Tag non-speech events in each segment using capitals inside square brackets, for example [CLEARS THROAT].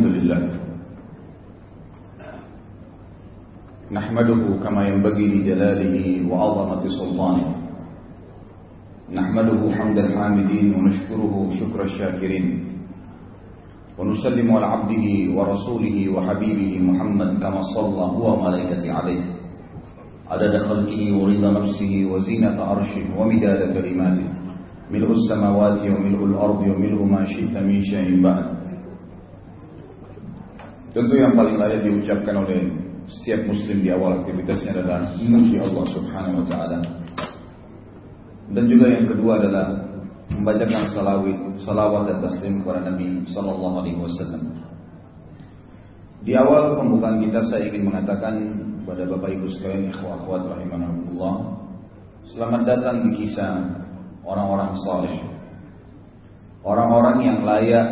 الحمد لله. نحمده كما ينبغي لجلاله وعظمة سلطانه. نحمده حمد الحامدين ونشكره شكر الشاكرين. ونسلم على عبده ورسوله وحبيبه محمد كما صلى هو وملائكته عليه. عدد خلقه ورضا نفسه وزينة عرشه ومداد كلماته. ملء السماوات وملء الأرض وملء ما شئت من شيء بعد. Tentu yang paling layak diucapkan oleh setiap muslim di awal aktivitasnya adalah memuji Allah Subhanahu wa taala. Dan juga yang kedua adalah membacakan salawat, salawat dan taslim kepada Nabi sallallahu alaihi wasallam. Di awal pembukaan kita saya ingin mengatakan kepada Bapak Ibu sekalian ikhwah akhwat rahimanahumullah, selamat datang di kisah orang-orang saleh. Orang-orang yang layak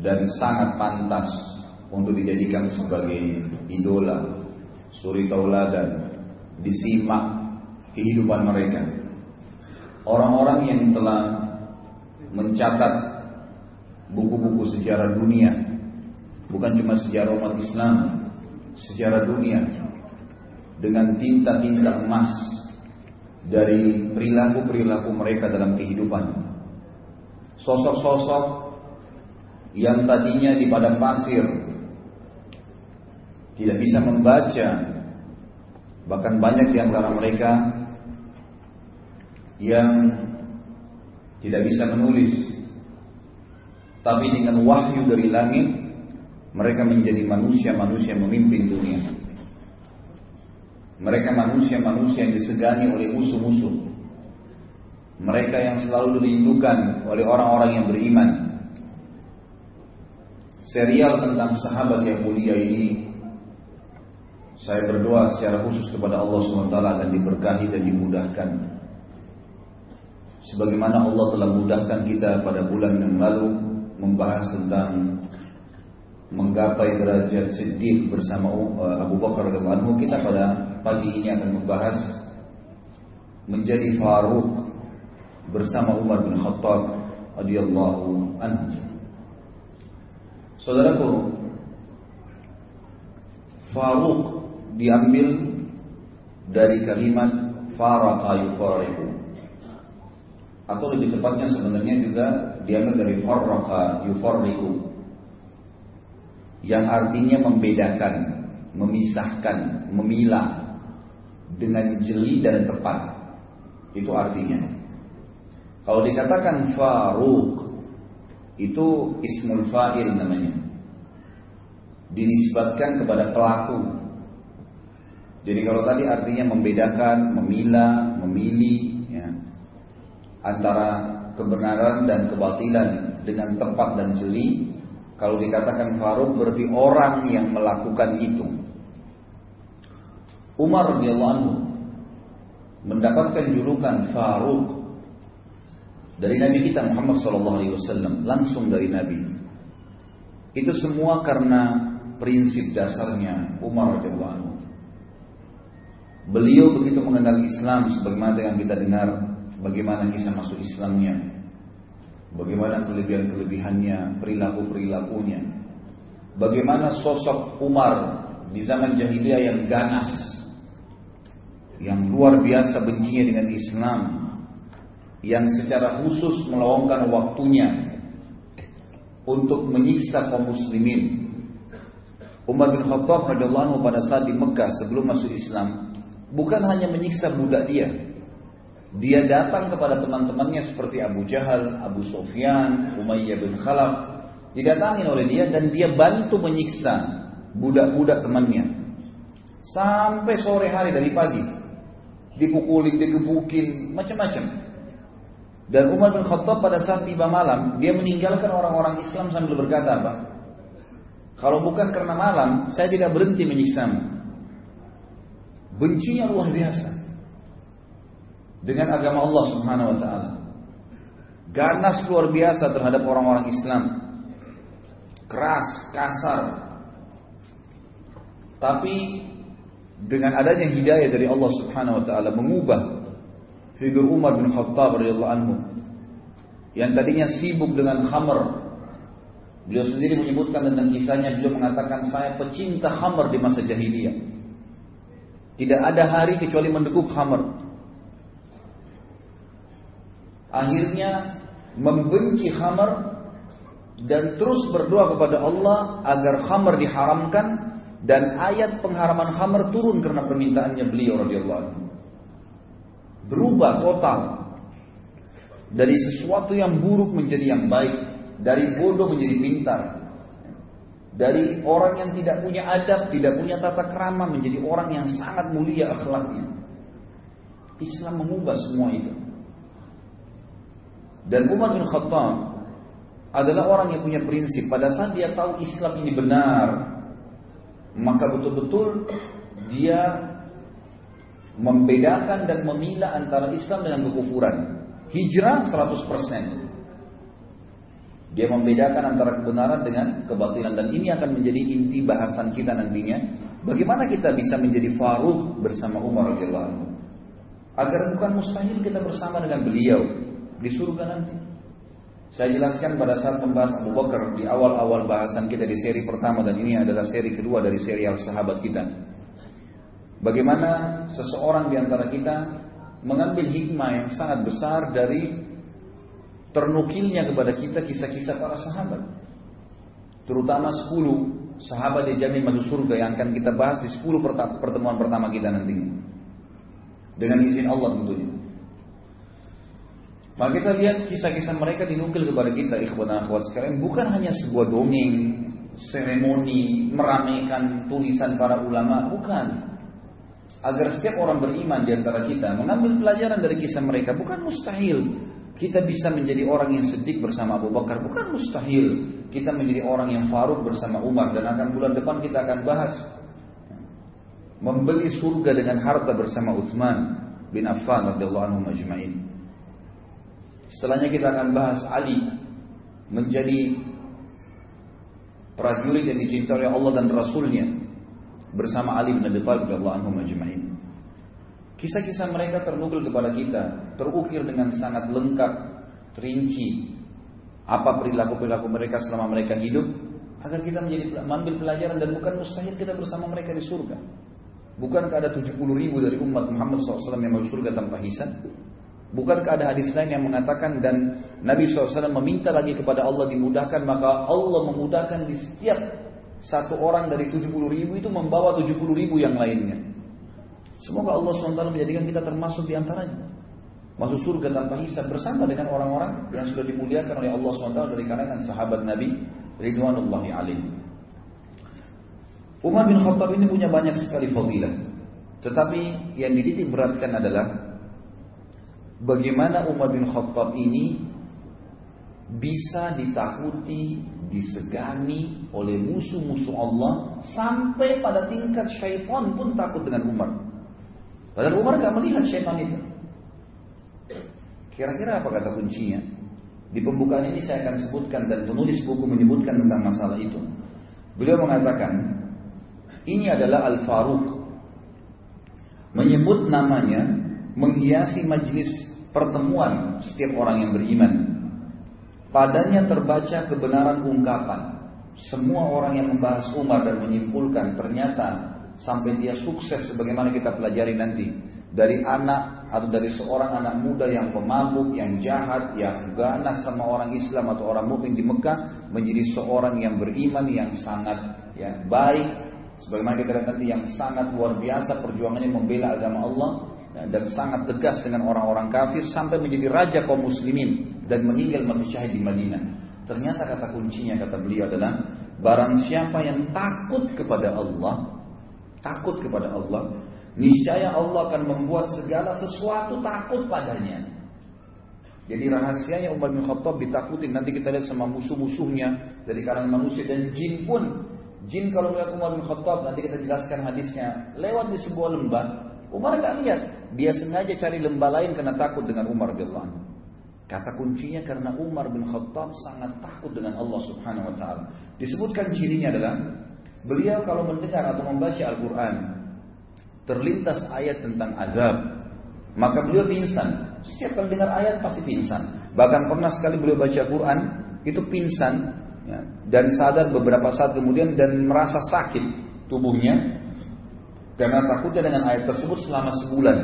dan sangat pantas untuk dijadikan sebagai idola, suri tauladan, disimak kehidupan mereka. Orang-orang yang telah mencatat buku-buku sejarah dunia, bukan cuma sejarah umat Islam, sejarah dunia dengan tinta-tinta emas dari perilaku-perilaku mereka dalam kehidupan. Sosok-sosok yang tadinya di padang pasir tidak bisa membaca, bahkan banyak di antara mereka yang tidak bisa menulis, tapi dengan wahyu dari langit mereka menjadi manusia-manusia memimpin dunia. Mereka manusia-manusia yang disegani oleh musuh-musuh. Mereka yang selalu dirindukan oleh orang-orang yang beriman. Serial tentang sahabat yang mulia ini saya berdoa secara khusus kepada Allah SWT akan diberkahi dan dimudahkan. Sebagaimana Allah telah mudahkan kita pada bulan yang lalu membahas tentang menggapai derajat siddiq bersama Abu Bakar radhiyallahu kita pada pagi ini akan membahas menjadi Faruq bersama Umar bin Khattab radhiyallahu anhu. Saudaraku, Faruq diambil dari kalimat faraka yufariqu atau lebih tepatnya sebenarnya juga diambil dari faraka yufariqu yang artinya membedakan, memisahkan, memilah dengan jeli dan tepat. Itu artinya. Kalau dikatakan Faruq itu ismul fa'il namanya. Dinisbatkan kepada pelaku. Jadi kalau tadi artinya membedakan, memilah, memilih ya, antara kebenaran dan kebatilan dengan tepat dan jeli, kalau dikatakan Faruk berarti orang yang melakukan itu. Umar radhiyallahu mendapatkan julukan Faruk dari Nabi kita Muhammad sallallahu alaihi wasallam, langsung dari Nabi. Itu semua karena prinsip dasarnya Umar radhiyallahu. Beliau begitu mengenal Islam sebagaimana yang kita dengar bagaimana kisah masuk Islamnya, Bagaimana kelebihan-kelebihannya, perilaku-perilakunya. Bagaimana sosok Umar di zaman jahiliyah yang ganas, yang luar biasa bencinya dengan Islam, yang secara khusus meluangkan waktunya untuk menyiksa kaum muslimin. Umar bin Khattab radhiyallahu pada saat di Mekah sebelum masuk Islam bukan hanya menyiksa budak dia, dia datang kepada teman-temannya seperti Abu Jahal, Abu Sofyan, Umayyah bin Khalaf. Didatangi oleh dia dan dia bantu menyiksa budak-budak temannya. Sampai sore hari dari pagi. Dipukulin, digebukin, macam-macam. Dan Umar bin Khattab pada saat tiba malam, dia meninggalkan orang-orang Islam sambil berkata apa? Kalau bukan karena malam, saya tidak berhenti menyiksamu. Bencinya luar biasa dengan agama Allah Subhanahu wa taala. Ganas luar biasa terhadap orang-orang Islam. Keras, kasar. Tapi dengan adanya hidayah dari Allah Subhanahu wa taala mengubah figur Umar bin Khattab radhiyallahu anhu yang tadinya sibuk dengan khamr, Beliau sendiri menyebutkan tentang kisahnya, beliau mengatakan saya pecinta khamar di masa jahiliyah. Tidak ada hari kecuali mendekuk khamar. Akhirnya membenci khamar dan terus berdoa kepada Allah agar khamar diharamkan dan ayat pengharaman khamar turun karena permintaannya beliau radhiyallahu anhu. Berubah total dari sesuatu yang buruk menjadi yang baik dari bodoh menjadi pintar. Dari orang yang tidak punya adab, tidak punya tata kerama menjadi orang yang sangat mulia akhlaknya. Islam mengubah semua itu. Dan Umar bin Khattab adalah orang yang punya prinsip. Pada saat dia tahu Islam ini benar, maka betul-betul dia membedakan dan memilah antara Islam dengan kekufuran. Hijrah 100%. Dia membedakan antara kebenaran dengan kebatilan dan ini akan menjadi inti bahasan kita nantinya. Bagaimana kita bisa menjadi Faruq bersama Umar radhiyallahu anhu? Agar bukan mustahil kita bersama dengan beliau di surga nanti. Saya jelaskan pada saat membahas Abu Bakar di awal-awal bahasan kita di seri pertama dan ini adalah seri kedua dari serial sahabat kita. Bagaimana seseorang di antara kita mengambil hikmah yang sangat besar dari ternukilnya kepada kita kisah-kisah para sahabat. Terutama 10 sahabat dijamin masuk surga yang akan kita bahas di 10 pertemuan pertama kita nanti. Dengan izin Allah tentunya. Maka kita lihat kisah-kisah mereka dinukil kepada kita ikhwan dan akhwat sekalian bukan hanya sebuah dongeng, seremoni, meramaikan tulisan para ulama, bukan. Agar setiap orang beriman di antara kita mengambil pelajaran dari kisah mereka bukan mustahil kita bisa menjadi orang yang sedih bersama Abu Bakar. Bukan mustahil kita menjadi orang yang faruk bersama Umar. Dan akan bulan depan kita akan bahas. Membeli surga dengan harta bersama Uthman bin Affan radhiyallahu anhu majma'in. Setelahnya kita akan bahas Ali menjadi prajurit yang dicintai oleh Allah dan Rasulnya bersama Ali bin Abi Thalib radhiyallahu anhu majma'in. Kisah-kisah mereka ternukil kepada kita, terukir dengan sangat lengkap, terinci. Apa perilaku-perilaku mereka selama mereka hidup, agar kita menjadi mengambil pelajaran dan bukan mustahil kita bersama mereka di surga. Bukankah ada 70 ribu dari umat Muhammad SAW yang masuk surga tanpa hisab? Bukankah ada hadis lain yang mengatakan dan Nabi SAW meminta lagi kepada Allah dimudahkan maka Allah memudahkan di setiap satu orang dari 70 ribu itu membawa 70 ribu yang lainnya. Semoga Allah SWT menjadikan kita termasuk di antaranya. Masuk surga tanpa hisab bersama dengan orang-orang yang sudah dimuliakan oleh Allah SWT dari kalangan sahabat Nabi Ridwanullahi alaih. Umar bin Khattab ini punya banyak sekali fadilah. Tetapi yang dititik beratkan adalah bagaimana Umar bin Khattab ini bisa ditakuti, disegani oleh musuh-musuh Allah sampai pada tingkat syaitan pun takut dengan Umar. Padahal Umar gak melihat syaitan itu. Kira-kira apa kata kuncinya? Di pembukaan ini saya akan sebutkan dan penulis buku menyebutkan tentang masalah itu. Beliau mengatakan, ini adalah Al-Faruq. Menyebut namanya menghiasi majlis pertemuan setiap orang yang beriman. Padanya terbaca kebenaran ungkapan. Semua orang yang membahas Umar dan menyimpulkan ternyata sampai dia sukses sebagaimana kita pelajari nanti dari anak atau dari seorang anak muda yang pemabuk, yang jahat, yang ganas sama orang Islam atau orang mukmin di Mekah menjadi seorang yang beriman yang sangat ya baik sebagaimana kita lihat nanti yang sangat luar biasa perjuangannya membela agama Allah ya, dan sangat tegas dengan orang-orang kafir sampai menjadi raja kaum muslimin dan meninggal mati syahid di Madinah. Ternyata kata kuncinya kata beliau adalah barang siapa yang takut kepada Allah takut kepada Allah, niscaya Allah akan membuat segala sesuatu takut padanya. Jadi rahasianya Umar bin Khattab ditakutin. Nanti kita lihat sama musuh-musuhnya dari kalangan manusia dan jin pun. Jin kalau melihat Umar bin Khattab nanti kita jelaskan hadisnya. Lewat di sebuah lembah, Umar nggak lihat. Dia sengaja cari lembah lain karena takut dengan Umar bin Khattab. Kata kuncinya karena Umar bin Khattab sangat takut dengan Allah Subhanahu wa taala. Disebutkan cirinya adalah Beliau kalau mendengar atau membaca Al-Quran Terlintas ayat tentang azab Maka beliau pingsan. Setiap kali dengar ayat pasti pingsan. Bahkan pernah sekali beliau baca Quran Itu pingsan ya, dan sadar beberapa saat kemudian dan merasa sakit tubuhnya karena takutnya dengan ayat tersebut selama sebulan.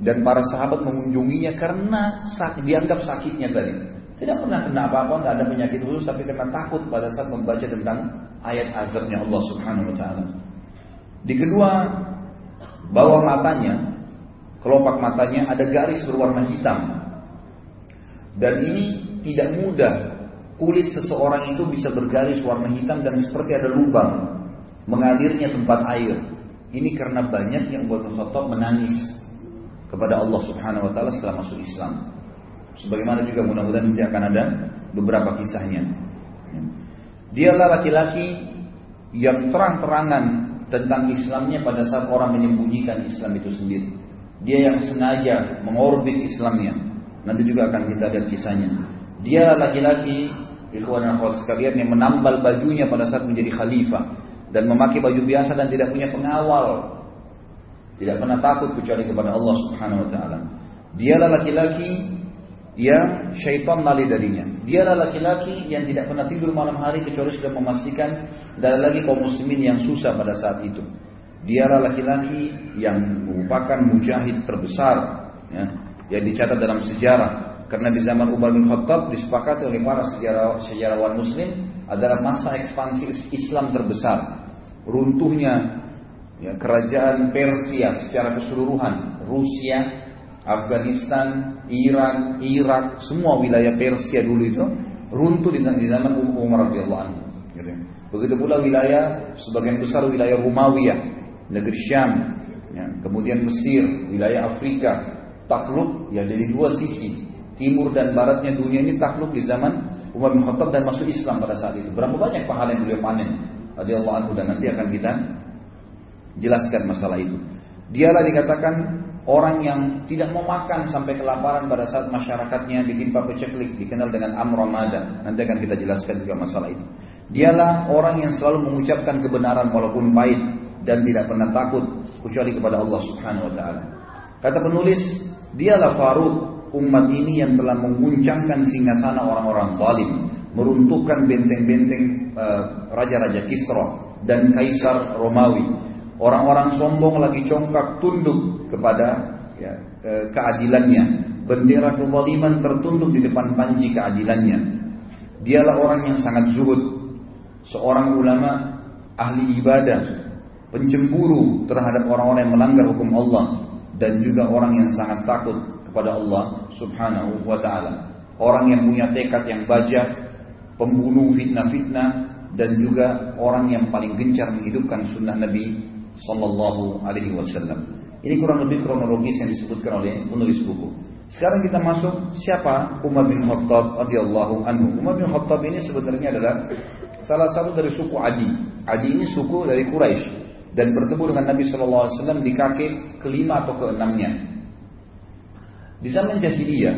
Dan para sahabat mengunjunginya karena sakit, dianggap sakitnya tadi tidak pernah kena apa-apa nggak ada penyakit khusus tapi karena takut pada saat membaca tentang ayat azabnya Allah Subhanahu Wa Taala di kedua bawah matanya kelopak matanya ada garis berwarna hitam dan ini tidak mudah kulit seseorang itu bisa bergaris warna hitam dan seperti ada lubang mengalirnya tempat air. Ini karena banyak yang buat menangis kepada Allah Subhanahu wa taala setelah masuk Islam. Sebagaimana juga mudah-mudahan nanti akan ada beberapa kisahnya. Dialah laki-laki yang terang-terangan tentang Islamnya pada saat orang menyembunyikan Islam itu sendiri. Dia yang sengaja mengorbit Islamnya. Nanti juga akan kita lihat kisahnya. Dia laki-laki ikhwan dan akhwat sekalian yang menambal bajunya pada saat menjadi khalifah dan memakai baju biasa dan tidak punya pengawal. Tidak pernah takut kecuali kepada Allah Subhanahu wa taala. Dialah laki-laki yang syaitan lari darinya. Dialah laki-laki yang tidak pernah tidur malam hari kecuali sudah memastikan dan lagi kaum muslimin yang susah pada saat itu. Dialah laki-laki yang merupakan mujahid terbesar ya, yang dicatat dalam sejarah karena di zaman Umar bin Khattab disepakati oleh para sejarawan muslim adalah masa ekspansi Islam terbesar. Runtuhnya ya, kerajaan Persia secara keseluruhan, Rusia, Afghanistan, Iran, Irak, semua wilayah Persia dulu itu runtuh di zaman Umar radhiyallahu anhu. Gitu. Begitu pula wilayah sebagian besar wilayah Romawi, negeri Syam, ya, kemudian Mesir, wilayah Afrika, takluk ya jadi dua sisi. Timur dan baratnya dunia ini takluk di zaman Umar bin Khattab dan masuk Islam pada saat itu. Berapa banyak pahala yang beliau panen? Radhiyallahu anhu dan nanti akan kita jelaskan masalah itu. Dialah dikatakan orang yang tidak mau makan sampai kelaparan pada saat masyarakatnya ditimpa peceklik dikenal dengan amramada nanti akan kita jelaskan juga masalah itu dialah orang yang selalu mengucapkan kebenaran walaupun pahit dan tidak pernah takut kecuali kepada Allah Subhanahu wa taala. Kata penulis Dialah Faruk umat ini yang telah mengguncangkan singgasana orang-orang zalim, meruntuhkan benteng-benteng uh, raja-raja Kisra dan kaisar Romawi. Orang-orang sombong lagi congkak tunduk kepada ya, ke keadilannya. Bendera kezaliman tertunduk di depan panji keadilannya. Dialah orang yang sangat zuhud, seorang ulama ahli ibadah, pencemburu terhadap orang-orang yang melanggar hukum Allah, dan juga orang yang sangat takut kepada Allah Subhanahu wa taala. Orang yang punya tekad yang baja, pembunuh fitnah-fitnah dan juga orang yang paling gencar menghidupkan sunnah Nabi sallallahu alaihi wasallam. Ini kurang lebih kronologis yang disebutkan oleh penulis buku. Sekarang kita masuk siapa Umar bin Khattab radhiyallahu anhu. Umar bin Khattab ini sebenarnya adalah salah satu dari suku Adi. Adi ini suku dari Quraisy dan bertemu dengan Nabi Shallallahu Alaihi Wasallam di kaki kelima atau keenamnya. Di zaman jahiliyah,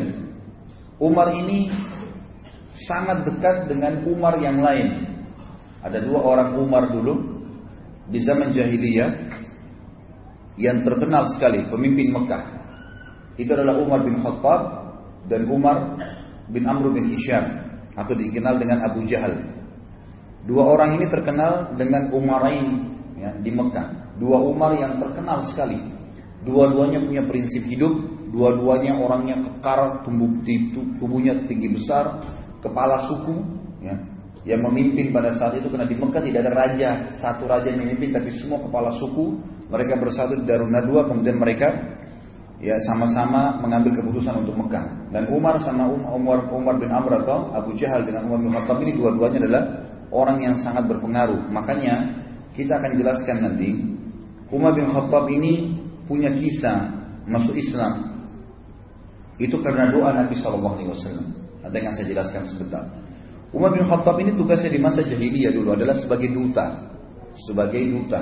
Umar ini sangat dekat dengan Umar yang lain. Ada dua orang Umar dulu di zaman jahiliyah yang terkenal sekali, pemimpin Mekah. Itu adalah Umar bin Khattab dan Umar bin Amr bin Hisham atau dikenal dengan Abu Jahal. Dua orang ini terkenal dengan Umarain ya, di Mekah. Dua Umar yang terkenal sekali. Dua-duanya punya prinsip hidup, dua-duanya orangnya kekar, tubuhnya tinggi besar, kepala suku, yang memimpin pada saat itu karena di Mekah tidak ada raja, satu raja yang memimpin tapi semua kepala suku mereka bersatu di Darun Nadwa kemudian mereka ya sama-sama mengambil keputusan untuk Mekah dan Umar sama um-, Umar Umar bin Amr atau Abu Jahal dengan Umar bin Khattab ini dua-duanya adalah orang yang sangat berpengaruh makanya kita akan jelaskan nanti. Umar bin Khattab ini punya kisah masuk Islam. Itu karena doa Nabi Shallallahu Alaihi Wasallam. Nanti akan saya jelaskan sebentar. Umar bin Khattab ini tugasnya di masa jahiliyah dulu adalah sebagai duta, sebagai duta.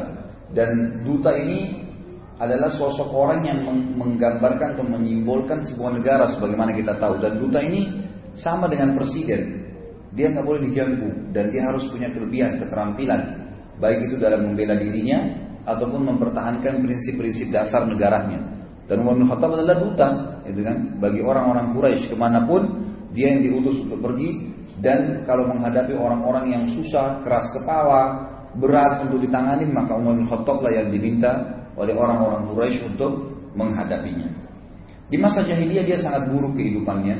Dan duta ini adalah sosok orang yang menggambarkan atau menyimbolkan sebuah negara sebagaimana kita tahu. Dan duta ini sama dengan presiden. Dia nggak boleh diganggu dan dia harus punya kelebihan, keterampilan baik itu dalam membela dirinya ataupun mempertahankan prinsip-prinsip dasar negaranya. Dan Umar bin Khattab adalah duta, itu kan, bagi orang-orang Quraisy ke mana pun dia yang diutus untuk pergi dan kalau menghadapi orang-orang yang susah, keras kepala, berat untuk ditangani, maka Umar bin Khattab lah yang diminta oleh orang-orang Quraisy untuk menghadapinya. Di masa jahiliyah dia sangat buruk kehidupannya,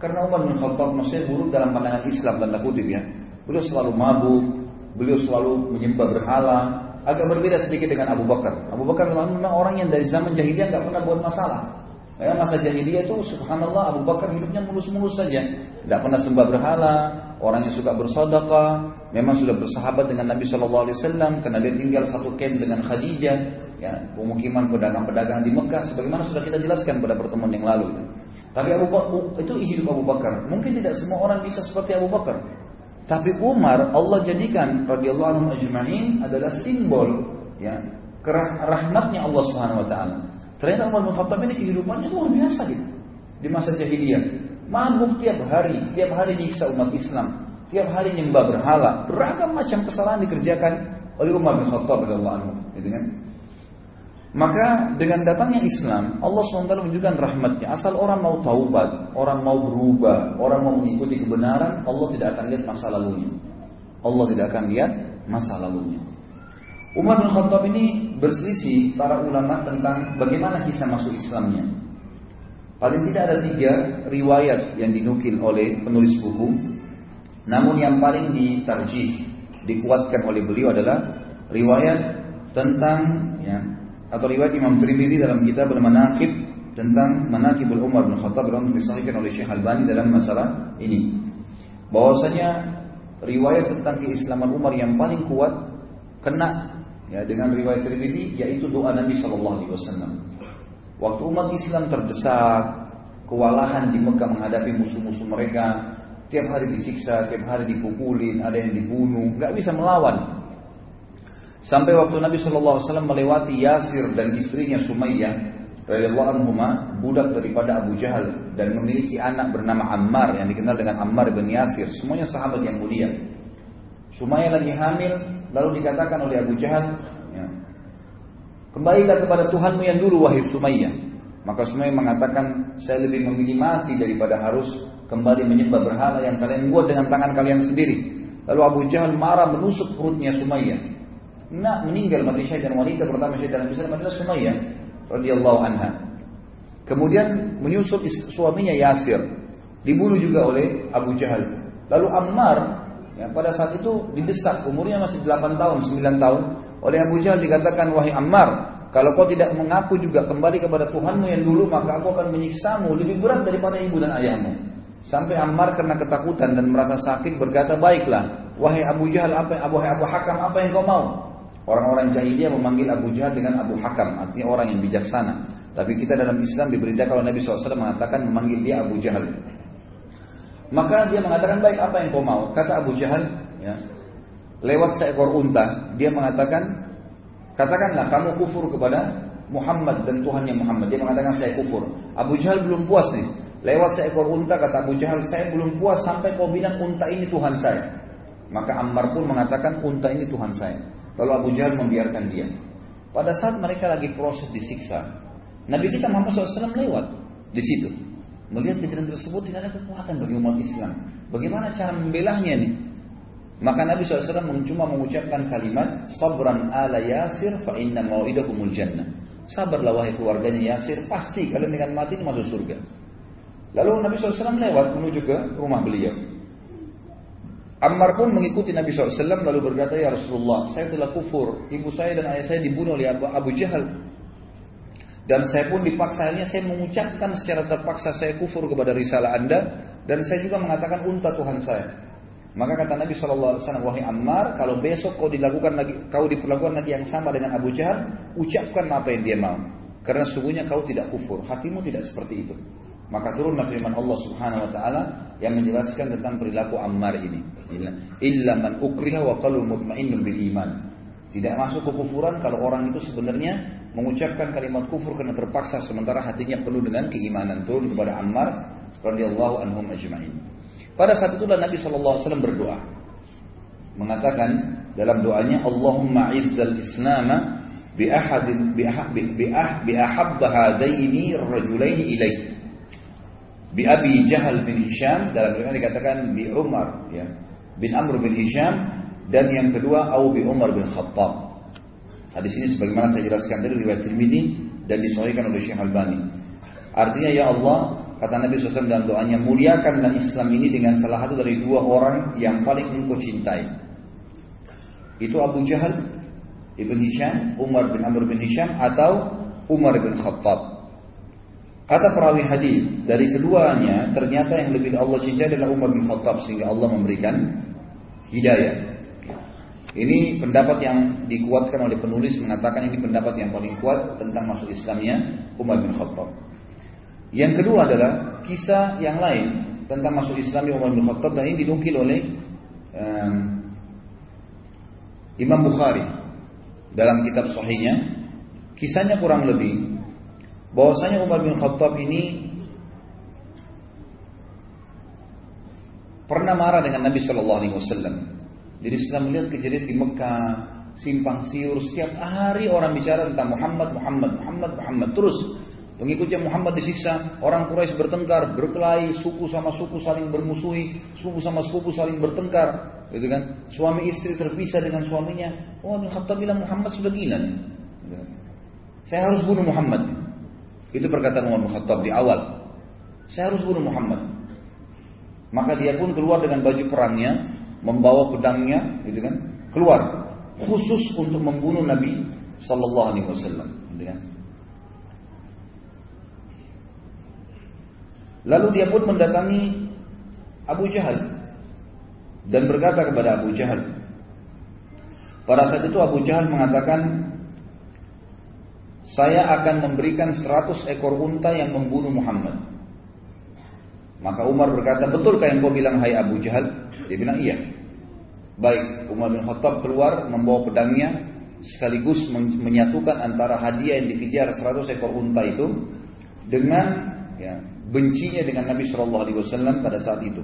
karena Umar bin Khattab maksudnya buruk dalam pandangan Islam dan kutip ya. Beliau selalu mabuk, beliau selalu menyembah berhala, agak berbeda sedikit dengan Abu Bakar. Abu Bakar memang orang yang dari zaman jahiliyah nggak pernah buat masalah. Ya, masa jahiliyah itu subhanallah Abu Bakar hidupnya mulus-mulus saja. Tidak pernah sembah berhala, orang yang suka bersodakah, memang sudah bersahabat dengan Nabi Shallallahu Alaihi Wasallam karena dia tinggal satu camp dengan Khadijah, ya pemukiman pedagang-pedagang di Mekah, sebagaimana sudah kita jelaskan pada pertemuan yang lalu. Tapi Abu Bakar itu hidup Abu Bakar. Mungkin tidak semua orang bisa seperti Abu Bakar. Tapi Umar Allah jadikan radhiyallahu anhu ajma'in adalah simbol ya rahmatnya Allah Subhanahu wa taala. Ternyata Umar bin Khattab ini kehidupannya luar biasa gitu. Di masa jahiliyah. Mabuk tiap hari, tiap hari nyiksa umat Islam. Tiap hari nyembah berhala. Beragam macam kesalahan dikerjakan oleh Umar bin Khattab anhu. Gitu kan? Maka dengan datangnya Islam, Allah SWT menunjukkan rahmatnya. Asal orang mau taubat, orang mau berubah, orang mau mengikuti kebenaran, Allah tidak akan lihat masa lalunya. Allah tidak akan lihat masa lalunya. Umar bin Khattab ini berselisih para ulama tentang bagaimana kisah masuk Islamnya. Paling tidak ada tiga riwayat yang dinukil oleh penulis buku. Namun yang paling ditarjih, dikuatkan oleh beliau adalah riwayat tentang ya, atau riwayat Imam Tirmidzi dalam kitab Al-Manaqib tentang Manaqibul Umar bin Khattab yang disahihkan oleh Syekh Albani dalam masalah ini. Bahwasanya riwayat tentang keislaman Umar yang paling kuat kena ya dengan riwayat Tirmidzi yaitu doa Nabi Shallallahu alaihi wasallam. Waktu umat Islam terdesak, kewalahan di Mekah menghadapi musuh-musuh mereka, tiap hari disiksa, tiap hari dipukulin, ada yang dibunuh, nggak bisa melawan. Sampai waktu Nabi Shallallahu Alaihi Wasallam melewati Yasir dan istrinya Sumayyah radhiyallahu anhuma budak daripada Abu Jahal dan memiliki anak bernama Ammar yang dikenal dengan Ammar bin Yasir semuanya sahabat yang mulia Sumayyah lagi hamil lalu dikatakan oleh Abu Jahal ya, kembalilah kepada Tuhanmu yang dulu wahai Sumayyah maka Sumayyah mengatakan saya lebih memilih mati daripada harus kembali menyembah berhala yang kalian buat dengan tangan kalian sendiri lalu Abu Jahal marah menusuk perutnya Sumayyah nak meninggal mati syahid dan wanita pertama syahid dalam Islam adalah Sumayyah radhiyallahu anha. Kemudian menyusul suaminya Yasir, dibunuh juga oleh Abu Jahal. Lalu Ammar ya, pada saat itu didesak umurnya masih 8 tahun, 9 tahun oleh Abu Jahal dikatakan wahai Ammar, kalau kau tidak mengaku juga kembali kepada Tuhanmu yang dulu maka aku akan menyiksamu lebih berat daripada ibu dan ayahmu. Sampai Ammar karena ketakutan dan merasa sakit berkata, baiklah, wahai Abu Jahal, apa Abu Abu Hakam, apa yang kau mau? Orang-orang jahiliyah memanggil Abu Jahal dengan Abu Hakam, artinya orang yang bijaksana. Tapi kita dalam Islam diberitakan kalau Nabi SAW mengatakan memanggil dia Abu Jahal. Maka dia mengatakan baik apa yang kau mau? Kata Abu Jahal, ya, lewat seekor unta, dia mengatakan, katakanlah kamu kufur kepada Muhammad dan Tuhannya Muhammad. Dia mengatakan saya kufur. Abu Jahal belum puas nih. Lewat seekor unta kata Abu Jahal, saya belum puas sampai kau bilang unta ini Tuhan saya. Maka Ammar pun mengatakan unta ini Tuhan saya. Lalu Abu Jahal membiarkan dia. Pada saat mereka lagi proses disiksa, Nabi kita Muhammad SAW lewat di situ. Melihat kejadian tersebut tidak ada kekuatan bagi umat Islam. Bagaimana cara membelahnya nih? Maka Nabi SAW cuma mengucapkan kalimat Sabran ala Yasir fa inna mau'idakumul jannah. Sabarlah wahai keluarganya Yasir, pasti kalian dengan mati masuk surga. Lalu Nabi SAW lewat menuju ke rumah beliau. Ammar pun mengikuti Nabi SAW lalu berkata, Ya Rasulullah, saya telah kufur. Ibu saya dan ayah saya dibunuh oleh Abu Jahal. Dan saya pun dipaksa, akhirnya saya mengucapkan secara terpaksa saya kufur kepada risalah anda. Dan saya juga mengatakan unta Tuhan saya. Maka kata Nabi SAW, Wahai Ammar, kalau besok kau dilakukan lagi, kau diperlakukan lagi yang sama dengan Abu Jahal, ucapkan apa yang dia mau. Karena sungguhnya kau tidak kufur, hatimu tidak seperti itu. Maka turunlah firman Allah Subhanahu wa taala yang menjelaskan tentang perilaku Ammar ini. Illa man ukriha wa qalbu mutmainnun bil iman. Tidak masuk kekufuran kalau orang itu sebenarnya mengucapkan kalimat kufur karena terpaksa sementara hatinya penuh dengan keimanan. Turun kepada Ammar radhiyallahu anhum ajma'in. Pada saat itulah Nabi wasallam berdoa. Mengatakan dalam doanya Allahumma izzal islam bi ahadin bi ahab bi ahab hadaini rajulaini ilaih Bi Abi Jahal bin Hisham dalam riwayat dikatakan bi Umar ya bin Amr bin Hisham dan yang kedua Au bi Umar bin Khattab. Hadis ini sebagaimana saya jelaskan tadi riwayat Tirmidzi dan disahihkan oleh Syekh Albani. Artinya ya Allah kata Nabi SAW dalam doanya muliakanlah Islam ini dengan salah satu dari dua orang yang paling engkau cintai. Itu Abu Jahal ibn Hisham, Umar bin Amr bin Hisham atau Umar bin Khattab. Kata perawi hadis dari keduanya ternyata yang lebih Allah cintai adalah Umar bin Khattab sehingga Allah memberikan hidayah. Ini pendapat yang dikuatkan oleh penulis mengatakan ini pendapat yang paling kuat tentang masuk Islamnya Umar bin Khattab. Yang kedua adalah kisah yang lain tentang masuk Islamnya Umar bin Khattab dan ini dinukil oleh um, Imam Bukhari dalam kitab sahihnya. Kisahnya kurang lebih bahwasanya Umar bin Khattab ini pernah marah dengan Nabi Shallallahu Alaihi Wasallam. Jadi setelah melihat kejadian di Mekah, simpang siur, setiap hari orang bicara tentang Muhammad, Muhammad, Muhammad, Muhammad. Terus pengikutnya Muhammad disiksa, orang Quraisy bertengkar, berkelahi, suku sama suku saling bermusuhi, suku sama suku saling bertengkar, gitu kan? Suami istri terpisah dengan suaminya. Oh, bin Khattab bilang Muhammad sudah gila. Gitu kan? Saya harus bunuh Muhammad. Itu perkataan Umar bin Khattab di awal. Saya harus bunuh Muhammad. Maka dia pun keluar dengan baju perangnya, membawa pedangnya, gitu kan? Keluar khusus untuk membunuh Nabi Sallallahu Alaihi Wasallam, gitu kan? Lalu dia pun mendatangi Abu Jahal dan berkata kepada Abu Jahal. Pada saat itu Abu Jahal mengatakan, saya akan memberikan 100 ekor unta yang membunuh Muhammad. Maka Umar berkata, betulkah yang kau bilang hai Abu Jahal? Dia bilang iya. Baik, Umar bin Khattab keluar membawa pedangnya sekaligus menyatukan antara hadiah yang dikejar 100 ekor unta itu dengan ya, bencinya dengan Nabi Shallallahu Alaihi Wasallam pada saat itu.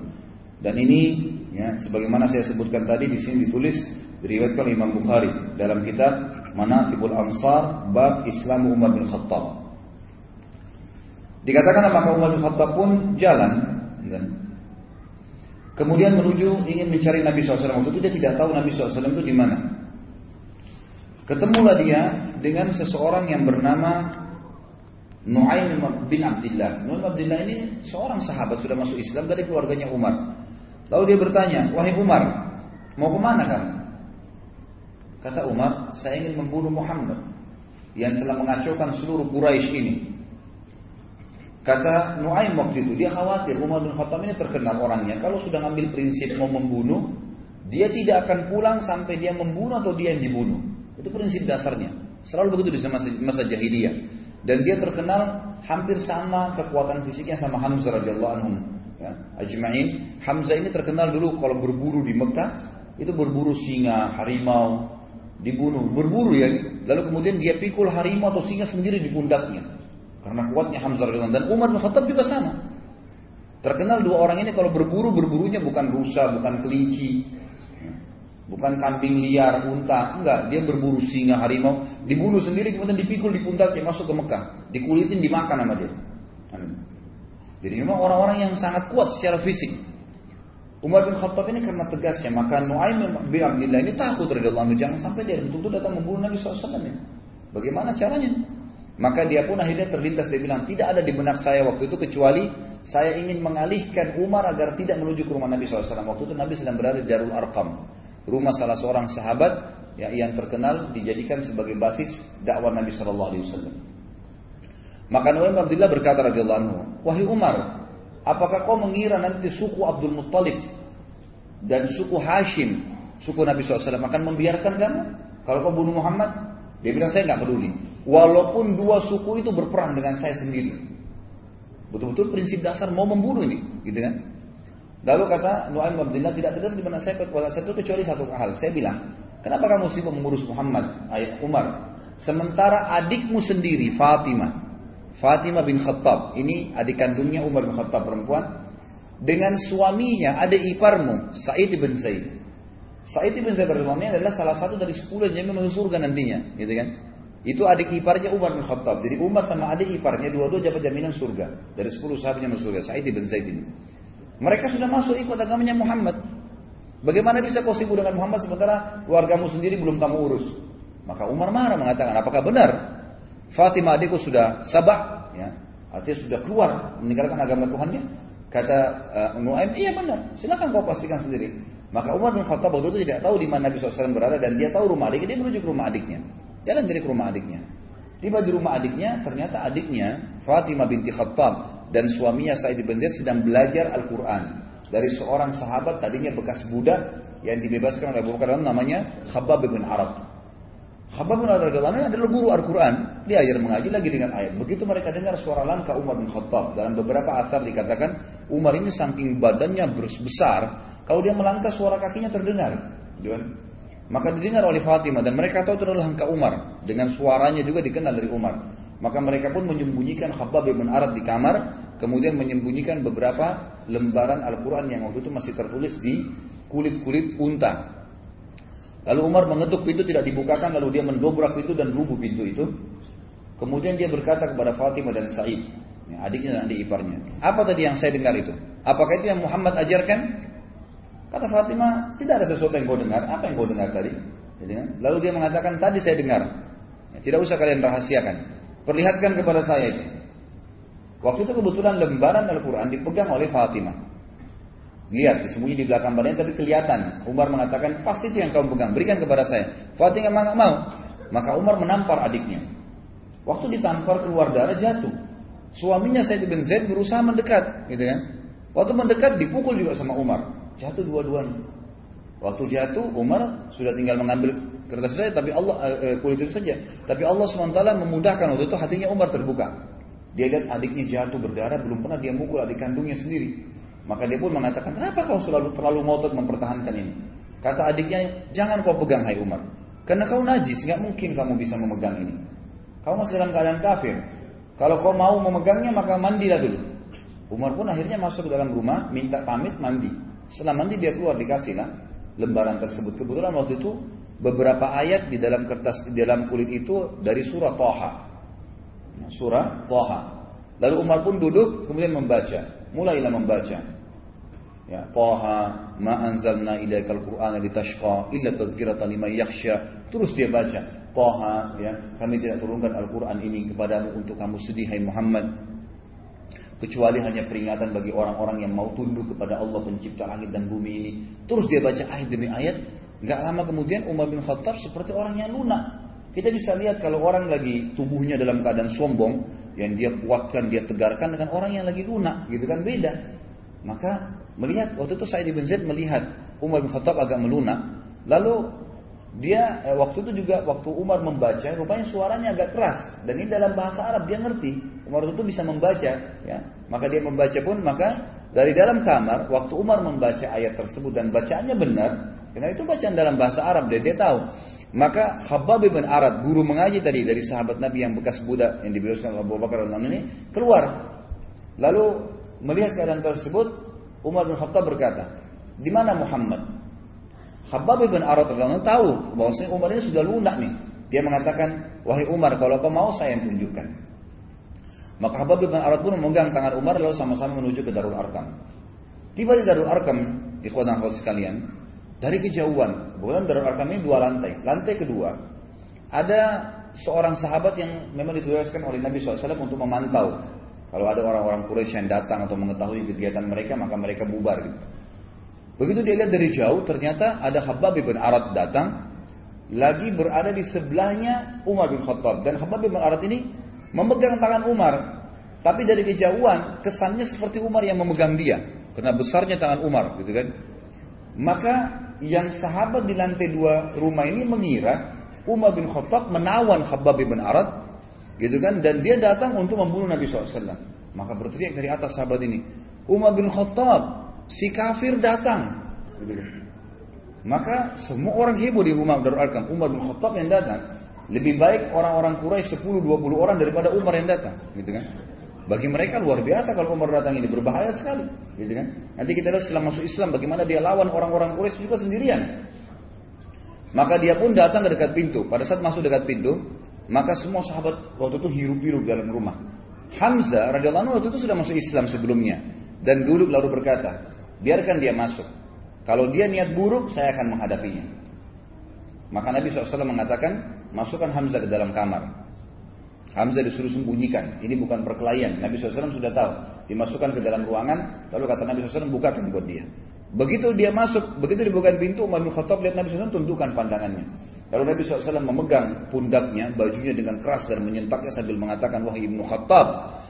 Dan ini ya, sebagaimana saya sebutkan tadi di sini ditulis diriwayatkan Imam Bukhari dalam kitab Manaqibul Ansar bab Islam Umar bin Khattab. Dikatakan maka Umar bin Khattab pun jalan kemudian menuju ingin mencari Nabi SAW. Waktu itu dia tidak tahu Nabi SAW itu di mana. Ketemulah dia dengan seseorang yang bernama Nuaim bin Abdullah. Nuaim bin Abdullah ini seorang sahabat sudah masuk Islam dari keluarganya Umar. Lalu dia bertanya, wahai Umar, mau ke mana kamu? Kata Umar, saya ingin membunuh Muhammad yang telah mengacaukan seluruh Quraisy ini. Kata Nuaim waktu itu, dia khawatir Umar bin Khattab ini terkenal orangnya. Kalau sudah ngambil prinsip mau membunuh, dia tidak akan pulang sampai dia membunuh atau dia yang dibunuh. Itu prinsip dasarnya. Selalu begitu di masa, masa jahiliyah. Dan dia terkenal hampir sama kekuatan fisiknya sama Hamzah radhiyallahu anhu. Ya, Ajma'in. Hamzah ini terkenal dulu kalau berburu di Mekah itu berburu singa, harimau, dibunuh, berburu ya. Lalu kemudian dia pikul harimau atau singa sendiri di pundaknya. Karena kuatnya Hamzah radhiyallahu dan Umar bin Khattab juga sama. Terkenal dua orang ini kalau berburu berburunya bukan rusa, bukan kelinci, bukan kambing liar, unta, enggak. Dia berburu singa, harimau, dibunuh sendiri kemudian dipikul di pundaknya masuk ke Mekah, dikulitin dimakan sama dia. Jadi memang orang-orang yang sangat kuat secara fisik. Umar bin Khattab ini karena tegasnya maka Nuaim bin Abdullah ini takut radhiyallahu anhu jangan sampai dia betul-betul datang membunuh Nabi SAW ini. Bagaimana caranya? Maka dia pun akhirnya terlintas dia bilang tidak ada di benak saya waktu itu kecuali saya ingin mengalihkan Umar agar tidak menuju ke rumah Nabi SAW. Waktu itu Nabi sedang berada di Darul Arqam, rumah salah seorang sahabat ya, yang terkenal dijadikan sebagai basis dakwah Nabi SAW. Maka Nuaim bin Abdullah berkata radhiyallahu anhu, wahai Umar, Apakah kau mengira nanti suku Abdul Muttalib dan suku Hashim, suku Nabi SAW akan membiarkan kamu? Kalau kau bunuh Muhammad, dia bilang saya nggak peduli. Walaupun dua suku itu berperang dengan saya sendiri. Betul-betul prinsip dasar mau membunuh ini, gitu kan? Lalu kata Nuaim bin Abdullah tidak terjadi di mana saya kekuatan saya itu kecuali satu hal. Saya bilang, kenapa kamu sibuk mengurus Muhammad, ayat Umar? Sementara adikmu sendiri Fatimah Fatimah bin Khattab, ini adik kandungnya Umar bin Khattab perempuan, dengan suaminya ada iparmu Sa'id bin Zaid. Sa'id bin Zaid adalah salah satu dari sepuluh yang surga nantinya, gitu kan? Itu adik iparnya Umar bin Khattab. Jadi Umar sama adik iparnya dua-dua dapat jaminan surga. Dari 10 sahabatnya masuk surga. Sa'id bin Zaid ini. Mereka sudah masuk ikut agamanya Muhammad. Bagaimana bisa kau sibuk dengan Muhammad sementara keluargamu sendiri belum kamu urus? Maka Umar marah mengatakan, apakah benar Fatimah adikku sudah sabah, ya, artinya sudah keluar meninggalkan agama Tuhannya? Kata uh, Nuaim, iya benar. Silakan kau pastikan sendiri. Maka Umar bin Khattab waktu itu tidak tahu di mana Nabi SAW berada dan dia tahu rumah adiknya. Dia menuju ke rumah adiknya. Jalan dari rumah adiknya. Tiba di rumah adiknya, ternyata adiknya Fatimah binti Khattab dan suaminya Sa'id bin Zaid sedang belajar Al-Quran dari seorang sahabat tadinya bekas budak yang dibebaskan oleh Abu Bakar namanya Khabbab bin Arab. Khabbab bin Arab adalah guru Al-Quran. Dia ajar mengaji lagi dengan ayat. Begitu mereka dengar suara langkah Umar bin Khattab. Dalam beberapa asar dikatakan Umar ini saking badannya besar. Kalau dia melangkah suara kakinya terdengar. Maka didengar oleh Fatimah dan mereka tahu itu adalah langkah Umar. Dengan suaranya juga dikenal dari Umar. Maka mereka pun menyembunyikan Khabbab bin Arad di kamar, kemudian menyembunyikan beberapa lembaran Al-Quran yang waktu itu masih tertulis di kulit-kulit unta. Lalu Umar mengetuk pintu tidak dibukakan, lalu dia mendobrak pintu dan rubuh pintu itu. Kemudian dia berkata kepada Fatimah dan Sa'id, ya, adiknya dan adik iparnya, apa tadi yang saya dengar itu? Apakah itu yang Muhammad ajarkan? Kata Fatimah, tidak ada sesuatu yang kau dengar. Apa yang kau dengar tadi? Lalu dia mengatakan, tadi saya dengar. Ya, tidak usah kalian rahasiakan. Perlihatkan kepada saya itu. Waktu itu kebetulan lembaran Al-Quran dipegang oleh Fatimah. Lihat, disembunyi di belakang badannya tapi kelihatan. Umar mengatakan, pasti itu yang kamu pegang, berikan kepada saya. Fatimah memang mau. Maka Umar menampar adiknya. Waktu ditampar keluar darah jatuh. Suaminya Said bin Zaid berusaha mendekat, gitu kan? Waktu mendekat dipukul juga sama Umar. Jatuh dua-duanya. Waktu jatuh Umar sudah tinggal mengambil kertas saja tapi Allah eh, kulit itu saja. Tapi Allah SWT memudahkan waktu itu hatinya Umar terbuka. Dia lihat adiknya jatuh berdarah belum pernah dia mukul adik kandungnya sendiri. Maka dia pun mengatakan, "Kenapa kau selalu terlalu ngotot mempertahankan ini?" Kata adiknya, "Jangan kau pegang hai Umar. Karena kau najis, nggak mungkin kamu bisa memegang ini. Kau masih dalam keadaan kafir. Kalau kau mau memegangnya maka mandilah dulu." Umar pun akhirnya masuk ke dalam rumah, minta pamit mandi. Setelah mandi dia keluar dikasihlah lembaran tersebut. Kebetulan waktu itu beberapa ayat di dalam kertas di dalam kulit itu dari surah Toha. Surah Toha. Lalu Umar pun duduk kemudian membaca. Mulailah membaca. Ya, Toha, ma anzalna ilaikal Qur'ana litashqa illa tadhkiratan liman yakhsha. Terus dia baca. Toha, ya, kami tidak turunkan Al-Quran ini kepadamu untuk kamu sedih hai Muhammad kecuali hanya peringatan bagi orang-orang yang mau tunduk kepada Allah pencipta langit dan bumi ini. Terus dia baca ayat demi ayat, Gak lama kemudian Umar bin Khattab seperti orang yang lunak. Kita bisa lihat kalau orang lagi tubuhnya dalam keadaan sombong, yang dia kuatkan, dia tegarkan dengan orang yang lagi lunak, gitu kan beda. Maka melihat waktu itu Sa'id bin Zaid melihat Umar bin Khattab agak melunak, lalu dia eh, waktu itu juga waktu Umar membaca, rupanya suaranya agak keras dan ini dalam bahasa Arab dia ngerti. Umar itu bisa membaca, ya. Maka dia membaca pun maka dari dalam kamar waktu Umar membaca ayat tersebut dan bacaannya benar, karena itu bacaan dalam bahasa Arab dia, dia tahu. Maka Habab bin Arad, guru mengaji tadi dari sahabat Nabi yang bekas budak yang dibebaskan oleh Abu Bakar dalam ini, keluar. Lalu melihat keadaan tersebut, Umar bin Khattab berkata, di mana Muhammad? Habab bin Arad radhiyallahu tahu bahwasanya Umar ini sudah lunak nih. Dia mengatakan, wahai Umar, kalau kau mau saya yang tunjukkan. Maka Habab bin Arad pun memegang tangan Umar lalu sama-sama menuju ke Darul Arkam. Tiba di Darul Arkam, ikhwan dan sekalian, dari kejauhan. Bukan Darul Arkam ini dua lantai. Lantai kedua, ada seorang sahabat yang memang ditugaskan oleh Nabi SAW untuk memantau. Kalau ada orang-orang Quraisy yang datang atau mengetahui kegiatan mereka, maka mereka bubar. Gitu. Begitu dia lihat dari jauh, ternyata ada Habab bin Arad datang, lagi berada di sebelahnya Umar bin Khattab. Dan Habab bin Arad ini memegang tangan Umar. Tapi dari kejauhan, kesannya seperti Umar yang memegang dia. Karena besarnya tangan Umar, gitu kan. Maka yang sahabat di lantai dua rumah ini mengira Umar bin Khattab menawan Khabbab bin Arad gitu kan dan dia datang untuk membunuh Nabi SAW maka berteriak dari atas sahabat ini Umar bin Khattab si kafir datang gitu kan. maka semua orang heboh di rumah Darul Arkam Umar bin Khattab yang datang lebih baik orang-orang Quraisy 10-20 orang daripada Umar yang datang gitu kan bagi mereka luar biasa kalau Umar datang ini berbahaya sekali, gitu kan? Nanti kita lihat setelah masuk Islam bagaimana dia lawan orang-orang Quraisy juga sendirian. Maka dia pun datang ke dekat pintu. Pada saat masuk dekat pintu, Maka semua sahabat waktu itu hirup-hirup dalam rumah. Hamzah radhiyallahu anhu waktu itu sudah masuk Islam sebelumnya dan duduk lalu berkata, biarkan dia masuk. Kalau dia niat buruk, saya akan menghadapinya. Maka Nabi SAW mengatakan, masukkan Hamzah ke dalam kamar. Hamzah disuruh sembunyikan. Ini bukan perkelahian. Nabi SAW sudah tahu. Dimasukkan ke dalam ruangan. Lalu kata Nabi SAW, bukakan buat dia. Begitu dia masuk, begitu dibuka pintu, Umar bin Khattab lihat Nabi SAW tundukkan pandangannya. Lalu Nabi SAW memegang pundaknya, bajunya dengan keras dan menyentaknya sambil mengatakan, Wahai Ibnu Khattab,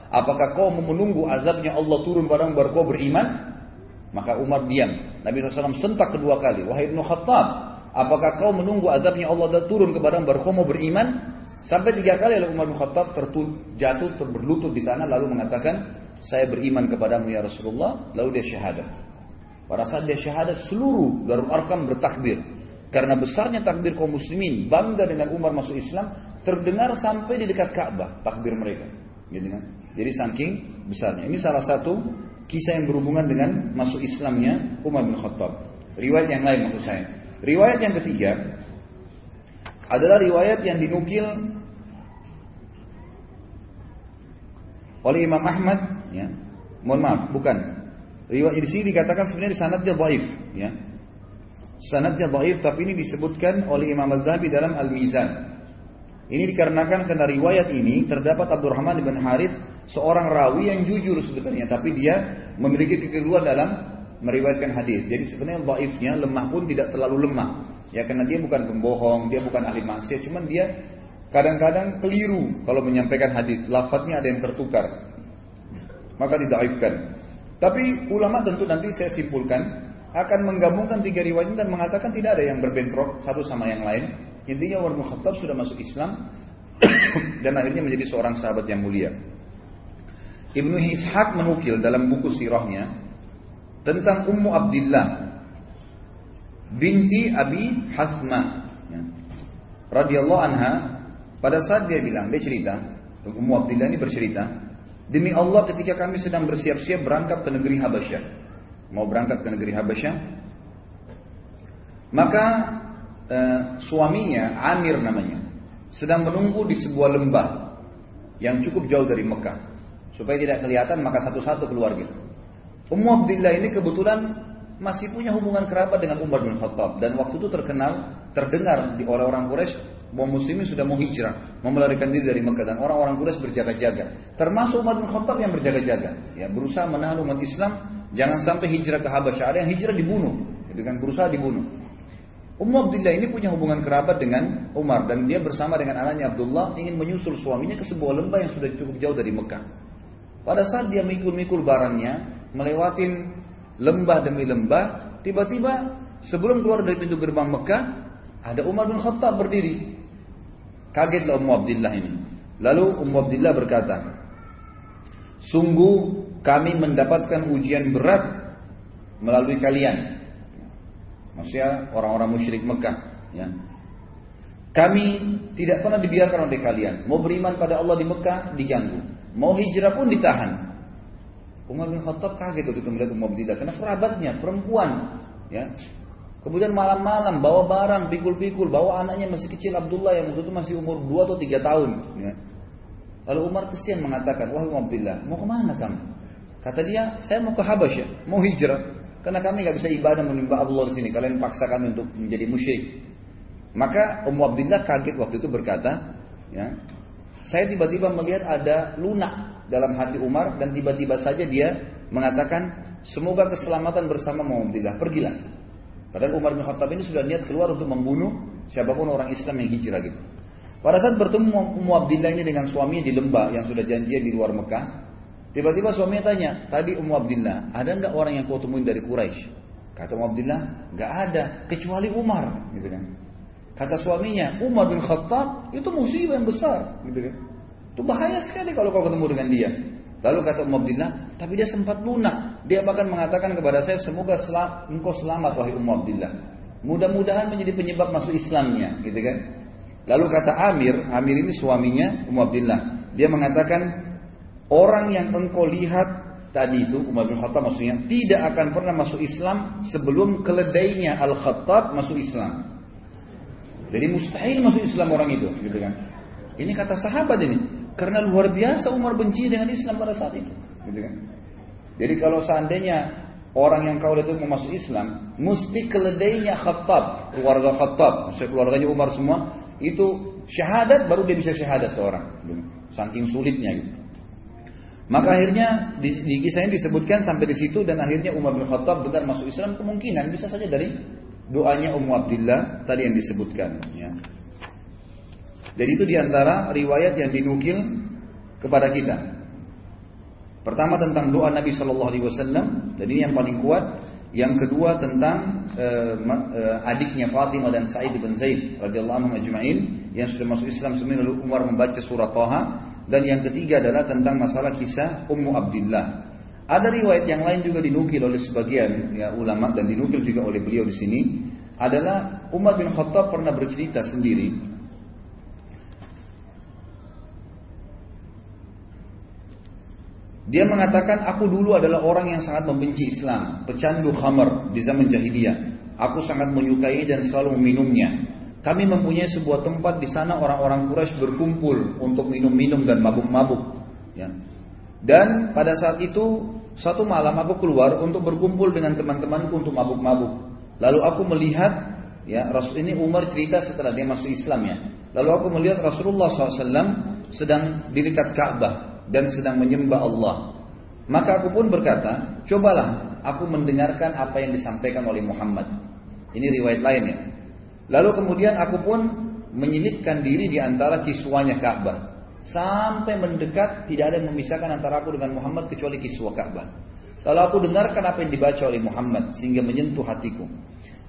apakah kau menunggu azabnya Allah turun barang baru kau beriman? Maka Umar diam. Nabi SAW sentak kedua kali, Wahai Ibnu Khattab, apakah kau menunggu azabnya Allah turun ke barang baru kau beriman? Sampai tiga kali Umar bin Khattab jatuh berlutut di tanah lalu mengatakan, saya beriman kepadamu ya Rasulullah, lalu dia syahadat. Pada saat dia syahadat seluruh Darul Arkam bertakbir. Karena besarnya takbir kaum muslimin, bangga dengan Umar masuk Islam, terdengar sampai di dekat Ka'bah takbir mereka. Gitu kan? Jadi saking besarnya. Ini salah satu kisah yang berhubungan dengan masuk Islamnya Umar bin Khattab. Riwayat yang lain maksud saya. Riwayat yang ketiga adalah riwayat yang dinukil oleh Imam Ahmad ya. Mohon maaf, bukan. Riwayat di sini dikatakan sebenarnya sanadnya dhaif ya. Sanadnya dhaif tapi ini disebutkan oleh Imam Az-Zahabi dalam Al-Mizan. Ini dikarenakan karena riwayat ini terdapat Abdurrahman bin Harith seorang rawi yang jujur sebetulnya tapi dia memiliki kekeliruan dalam meriwayatkan hadis. Jadi sebenarnya dhaifnya lemah pun tidak terlalu lemah. Ya karena dia bukan pembohong, dia bukan ahli maksiat, cuman dia kadang-kadang keliru kalau menyampaikan hadis. Lafadznya ada yang tertukar. Maka didaifkan. Tapi ulama tentu nanti saya simpulkan akan menggabungkan tiga riwayat dan mengatakan tidak ada yang berbentrok satu sama yang lain. Intinya Umar bin Khattab sudah masuk Islam [COUGHS] dan akhirnya menjadi seorang sahabat yang mulia. Ibnu Ishaq menukil dalam buku sirahnya tentang Ummu Abdullah binti Abi Hasma ya. radhiyallahu anha pada saat dia bilang dia cerita Ummu Abdillah ini bercerita demi Allah ketika kami sedang bersiap-siap berangkat ke negeri Habasyah. Mau berangkat ke negeri Habasyah? Maka eh, suaminya Amir namanya sedang menunggu di sebuah lembah yang cukup jauh dari Mekah. Supaya tidak kelihatan maka satu-satu keluar gitu Ummu Abdillah ini kebetulan masih punya hubungan kerabat dengan Umar bin Khattab dan waktu itu terkenal terdengar di orang-orang Quraisy bahwa muslimin sudah mau hijrah, mau melarikan diri dari Mekah dan orang-orang Quraisy berjaga-jaga. Termasuk Umar bin Khattab yang berjaga-jaga, ya berusaha menahan umat Islam jangan sampai hijrah ke Habasyah. Ada yang hijrah dibunuh, dengan berusaha dibunuh. Ummu Abdullah ini punya hubungan kerabat dengan Umar dan dia bersama dengan anaknya Abdullah ingin menyusul suaminya ke sebuah lembah yang sudah cukup jauh dari Mekah. Pada saat dia mikul-mikul barangnya, melewatin lembah demi lembah, tiba-tiba sebelum keluar dari pintu gerbang Mekah, ada Umar bin Khattab berdiri. Kagetlah Ummu Abdillah ini. Lalu Ummu Abdillah berkata, Sungguh kami mendapatkan ujian berat melalui kalian. Maksudnya orang-orang musyrik Mekah. Ya. Kami tidak pernah dibiarkan oleh kalian. Mau beriman pada Allah di Mekah, diganggu. Mau hijrah pun ditahan. Umar bin Khattab kaget waktu itu melihat Umar bin karena kerabatnya perempuan, ya. Kemudian malam-malam bawa barang, pikul-pikul, bawa anaknya masih kecil Abdullah yang waktu itu masih umur 2 atau 3 tahun. Ya. Lalu Umar kesian mengatakan, wahai Umar Abdullah, mau ke mana kamu? Kata dia, saya mau ke Habasyah, mau hijrah. Karena kami nggak bisa ibadah menimba Allah di sini. Kalian paksa kami untuk menjadi musyrik. Maka Ummu Abdullah kaget waktu itu berkata, ya, saya tiba-tiba melihat ada lunak dalam hati Umar dan tiba-tiba saja dia mengatakan semoga keselamatan bersama Muhammadillah pergilah. Padahal Umar bin Khattab ini sudah niat keluar untuk membunuh siapa pun orang Islam yang hijrah gitu. Pada saat bertemu Ummu Abdillah ini dengan suaminya di lembah yang sudah janjian di luar Mekah tiba-tiba suaminya tanya tadi Ummu Abdillah ada nggak orang yang kau temuin dari Quraisy? Kata Ummu Abdillah nggak ada kecuali Umar gitu kan. Kata suaminya Umar bin Khattab itu musibah yang besar gitu kan itu bahaya sekali kalau kau ketemu dengan dia. Lalu kata Ummu Abdillah, tapi dia sempat lunak. Dia bahkan mengatakan kepada saya, semoga selam, engkau selamat wahai Ummu Abdillah. Mudah-mudahan menjadi penyebab masuk Islamnya, gitu kan? Lalu kata Amir, Amir ini suaminya Ummu Abdillah. Dia mengatakan, orang yang engkau lihat tadi itu, Umar bin Khattab maksudnya, tidak akan pernah masuk Islam sebelum keledainya Al-Khattab masuk Islam. Jadi mustahil masuk Islam orang itu, gitu kan? Ini kata sahabat ini. Karena luar biasa Umar benci dengan Islam pada saat itu. Gitu kan? Jadi kalau seandainya orang yang kau lihat itu masuk Islam, mesti keledainya Khattab, keluarga Khattab, keluarganya Umar semua, itu syahadat baru dia bisa syahadat ke orang. Gitu. Saking sulitnya gitu. Maka akhirnya di, di kisah ini disebutkan sampai di situ dan akhirnya Umar bin Khattab benar masuk Islam kemungkinan bisa saja dari doanya Ummu Abdullah tadi yang disebutkan. Ya. Jadi itu di antara riwayat yang dinukil kepada kita. Pertama tentang doa Nabi Shallallahu Alaihi Wasallam, dan ini yang paling kuat. Yang kedua tentang uh, uh, adiknya Fatimah dan Sa'id bin Zaid radhiyallahu anhu yang sudah masuk Islam sebenarnya lalu Umar membaca surah Taha dan yang ketiga adalah tentang masalah kisah Ummu Abdullah. Ada riwayat yang lain juga dinukil oleh sebagian ya, ulama dan dinukil juga oleh beliau di sini adalah Umar bin Khattab pernah bercerita sendiri Dia mengatakan aku dulu adalah orang yang sangat membenci Islam, pecandu khamar di zaman jahiliyah. Aku sangat menyukai dan selalu meminumnya. Kami mempunyai sebuah tempat di sana orang-orang Quraisy berkumpul untuk minum-minum dan mabuk-mabuk. Ya. Dan pada saat itu satu malam aku keluar untuk berkumpul dengan teman-temanku untuk mabuk-mabuk. Lalu aku melihat ya Rasul ini Umar cerita setelah dia masuk Islam ya. Lalu aku melihat Rasulullah SAW sedang di dekat Ka'bah dan sedang menyembah Allah. Maka aku pun berkata, cobalah aku mendengarkan apa yang disampaikan oleh Muhammad. Ini riwayat lainnya. Lalu kemudian aku pun menyilipkan diri di antara kiswanya Ka'bah. Sampai mendekat tidak ada yang memisahkan antara aku dengan Muhammad kecuali kiswah Ka'bah. Lalu aku dengarkan apa yang dibaca oleh Muhammad sehingga menyentuh hatiku.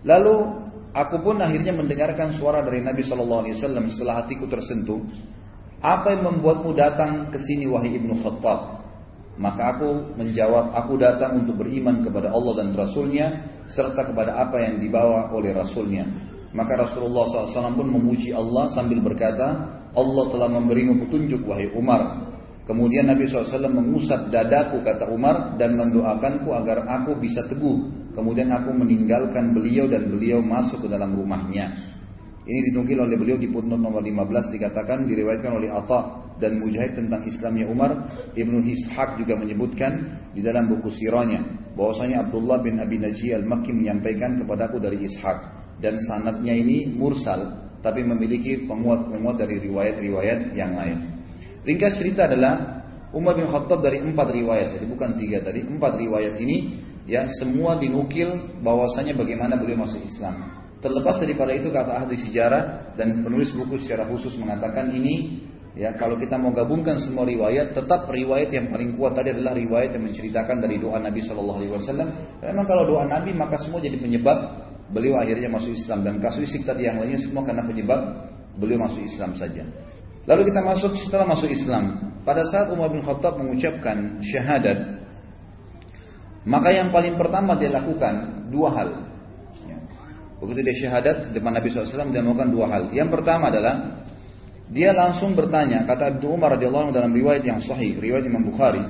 Lalu aku pun akhirnya mendengarkan suara dari Nabi Shallallahu Alaihi Wasallam setelah hatiku tersentuh. Apa yang membuatmu datang ke sini wahai Ibnu Khattab? Maka aku menjawab, aku datang untuk beriman kepada Allah dan Rasulnya, serta kepada apa yang dibawa oleh Rasulnya. Maka Rasulullah SAW pun memuji Allah sambil berkata, Allah telah memberimu petunjuk wahai Umar. Kemudian Nabi SAW mengusap dadaku kata Umar dan mendoakanku agar aku bisa teguh. Kemudian aku meninggalkan beliau dan beliau masuk ke dalam rumahnya. Ini dinukil oleh beliau di footnote nomor 15 dikatakan diriwayatkan oleh Atha dan Mujahid tentang Islamnya Umar. Ibnu Ishaq juga menyebutkan di dalam buku sirahnya bahwasanya Abdullah bin Abi Najih al-Makki menyampaikan kepadaku dari Ishaq dan sanatnya ini mursal tapi memiliki penguat-penguat dari riwayat-riwayat yang lain. Ringkas cerita adalah Umar bin Khattab dari empat riwayat, jadi bukan tiga tadi, empat riwayat ini ya semua dinukil bahwasanya bagaimana beliau masuk Islam. Terlepas daripada itu kata ahli sejarah dan penulis buku secara khusus mengatakan ini ya kalau kita mau gabungkan semua riwayat tetap riwayat yang paling kuat tadi adalah riwayat yang menceritakan dari doa Nabi Shallallahu Alaihi Wasallam. Memang kalau doa Nabi maka semua jadi penyebab beliau akhirnya masuk Islam dan kasuistik tadi yang lainnya semua karena penyebab beliau masuk Islam saja. Lalu kita masuk setelah masuk Islam. Pada saat Umar bin Khattab mengucapkan syahadat, maka yang paling pertama dia lakukan dua hal. Begitu dia syahadat depan Nabi SAW dia melakukan dua hal. Yang pertama adalah dia langsung bertanya, kata Ibnu Umar radhiyallahu anhu dalam riwayat yang sahih, riwayat Imam Bukhari,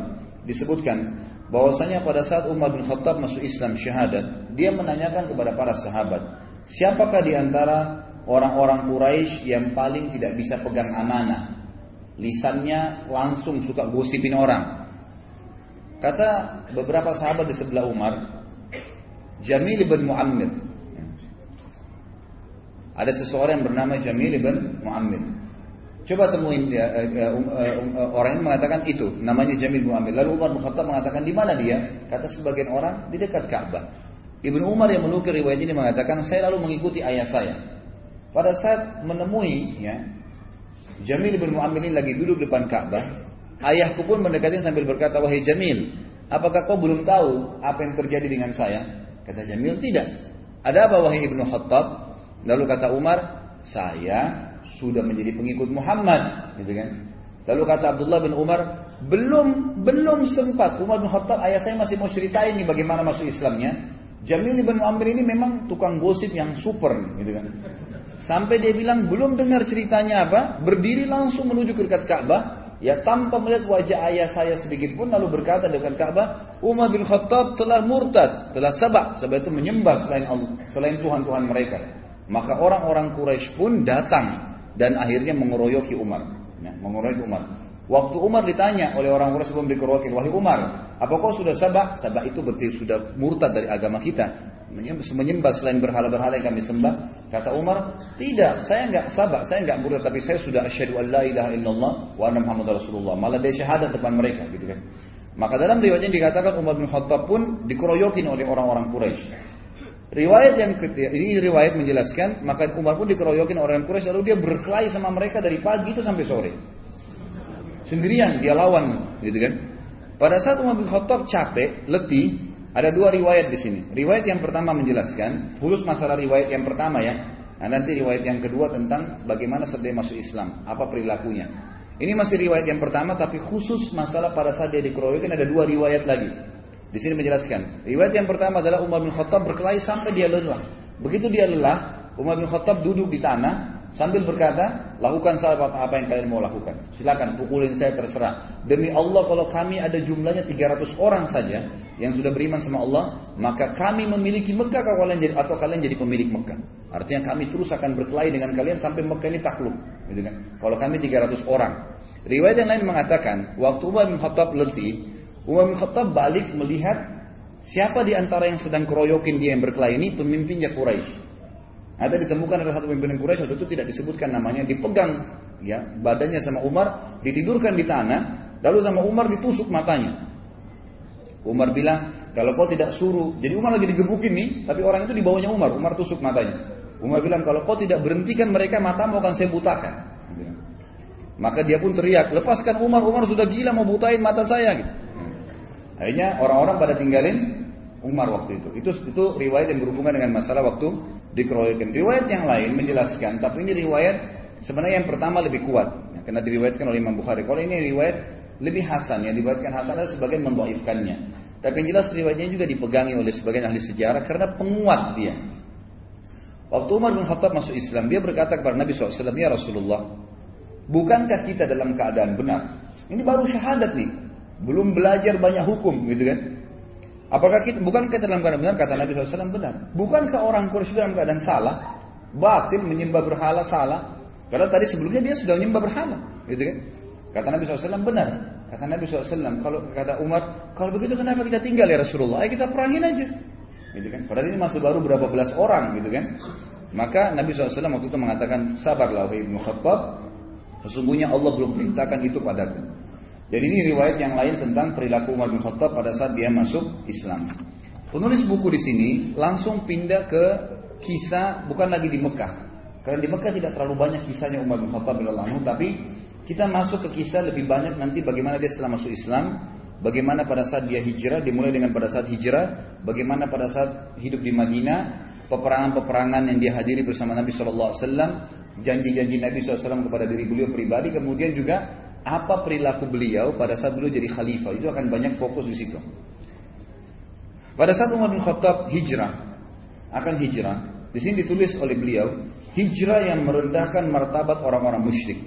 disebutkan bahwasanya pada saat Umar bin Khattab masuk Islam syahadat, dia menanyakan kepada para sahabat, siapakah di antara orang-orang Quraisy yang paling tidak bisa pegang amanah? Lisannya langsung suka gosipin orang. Kata beberapa sahabat di sebelah Umar, Jamil bin Muammir, ada seseorang yang bernama Jamil bin Muammir. Coba temuin ya, uh, uh, uh, orang ini mengatakan itu, namanya Jamil bin Muammir. Lalu Umar bin mengatakan di mana dia? Kata sebagian orang di dekat Ka'bah. Ibnu Umar yang menukir riwayat ini mengatakan saya lalu mengikuti ayah saya. Pada saat menemui ya Jamil bin Muammir ini lagi duduk depan Ka'bah, ayahku pun mendekati sambil berkata, "Wahai Jamil, apakah kau belum tahu apa yang terjadi dengan saya?" Kata Jamil, "Tidak." Ada apa wahai Ibnu Khattab? Lalu kata Umar, saya sudah menjadi pengikut Muhammad, gitu kan? Lalu kata Abdullah bin Umar, belum belum sempat Umar bin Khattab ayah saya masih mau ceritain nih bagaimana masuk Islamnya. Jamil bin Amr ini memang tukang gosip yang super, gitu kan? Sampai dia bilang belum dengar ceritanya apa, berdiri langsung menuju ke dekat Ka'bah, ya tanpa melihat wajah ayah saya sedikit pun lalu berkata dekat Ka'bah, Umar bin Khattab telah murtad, telah sabak, sebab itu menyembah selain Allah, selain Tuhan Tuhan mereka. Maka orang-orang Quraisy pun datang dan akhirnya mengeroyoki Umar. Ya, mengeroyok Umar. Waktu Umar ditanya oleh orang Quraisy sebelum dikeroyokin, wahai Umar, apa kau sudah sabak? Sabak itu berarti sudah murtad dari agama kita. Menyembah selain berhala-berhala yang kami sembah. Kata Umar, tidak, saya enggak sabak, saya enggak murtad, tapi saya sudah asyhadu an la ilaha illallah wa anna Muhammad Rasulullah. Malah dia syahadat depan mereka, gitu kan. Maka dalam riwayatnya dikatakan Umar bin Khattab pun dikeroyokin oleh orang-orang Quraisy. Riwayat yang ketiga, ini riwayat menjelaskan, maka Umar pun dikeroyokin orang Quraisy lalu dia berkelahi sama mereka dari pagi itu sampai sore. Sendirian dia lawan, gitu kan. Pada saat Umar bin Khattab capek, letih, ada dua riwayat di sini. Riwayat yang pertama menjelaskan, khusus masalah riwayat yang pertama ya. Nah, nanti riwayat yang kedua tentang bagaimana setelah masuk Islam, apa perilakunya. Ini masih riwayat yang pertama, tapi khusus masalah pada saat dia dikeroyokin ada dua riwayat lagi. Di sini menjelaskan. Riwayat yang pertama adalah Umar bin Khattab berkelahi sampai dia lelah. Begitu dia lelah, Umar bin Khattab duduk di tanah, Sambil berkata, lakukan sahabat apa yang kalian mau lakukan. Silakan pukulin saya terserah. Demi Allah kalau kami ada jumlahnya 300 orang saja yang sudah beriman sama Allah, maka kami memiliki Mekah kalau kalian jadi atau kalian jadi pemilik Mekah. Artinya kami terus akan berkelahi dengan kalian sampai Mekah ini takluk, gitu kan? Kalau kami 300 orang. Riwayat yang lain mengatakan, waktu Umar bin Khattab letih, Umar bin Khattab balik melihat siapa di antara yang sedang keroyokin dia yang berkelahi ini pemimpinnya Quraisy. Ada ditemukan ada satu pimpinan Quraisy waktu itu tidak disebutkan namanya, dipegang ya badannya sama Umar, ditidurkan di tanah, lalu sama Umar ditusuk matanya. Umar bilang, kalau kau tidak suruh, jadi Umar lagi digebukin nih, tapi orang itu di bawahnya Umar, Umar tusuk matanya. Umar bilang, kalau kau tidak berhentikan mereka, matamu akan saya butakan. Maka dia pun teriak, lepaskan Umar, Umar sudah gila mau butain mata saya. Gitu. Akhirnya orang-orang pada tinggalin Umar waktu itu. Itu itu riwayat yang berhubungan dengan masalah waktu dikeroyokan. Riwayat yang lain menjelaskan, tapi ini riwayat sebenarnya yang pertama lebih kuat, ya, karena diriwayatkan oleh Imam Bukhari. Kalau ini riwayat lebih hasan, yang diriwayatkan hasan adalah sebagian mendoifkannya. Tapi yang jelas riwayatnya juga dipegangi oleh sebagian ahli sejarah karena penguat dia. Waktu Umar bin Khattab masuk Islam, dia berkata kepada Nabi SAW, Ya Rasulullah, bukankah kita dalam keadaan benar? Ini baru syahadat nih, belum belajar banyak hukum gitu kan. Apakah kita bukan kita dalam keadaan benar kata Nabi SAW benar? Bukankah orang Quraisy dalam keadaan salah? Batin menyembah berhala salah. Karena tadi sebelumnya dia sudah menyembah berhala, gitu kan? Kata Nabi SAW benar. Kata Nabi SAW, kalau kata Umar, kalau begitu kenapa kita tinggal ya Rasulullah? Ayo kita perangin aja. Gitu kan? Padahal ini masih baru berapa belas orang, gitu kan? Maka Nabi SAW waktu itu mengatakan, sabarlah wahai Khattab, sesungguhnya Allah belum perintahkan itu padaku. Jadi ini riwayat yang lain tentang perilaku Umar bin Khattab pada saat dia masuk Islam. Penulis buku di sini langsung pindah ke kisah bukan lagi di Mekah. Karena di Mekah tidak terlalu banyak kisahnya Umar bin Khattab radhiyallahu tapi kita masuk ke kisah lebih banyak nanti bagaimana dia setelah masuk Islam, bagaimana pada saat dia hijrah, dimulai dengan pada saat hijrah, bagaimana pada saat hidup di Madinah, peperangan-peperangan yang dia hadiri bersama Nabi SAW, janji-janji Nabi SAW kepada diri beliau pribadi, kemudian juga apa perilaku beliau pada saat beliau jadi khalifah itu akan banyak fokus di situ. Pada saat Umar bin Khattab hijrah akan hijrah, di sini ditulis oleh beliau hijrah yang merendahkan martabat orang-orang musyrik.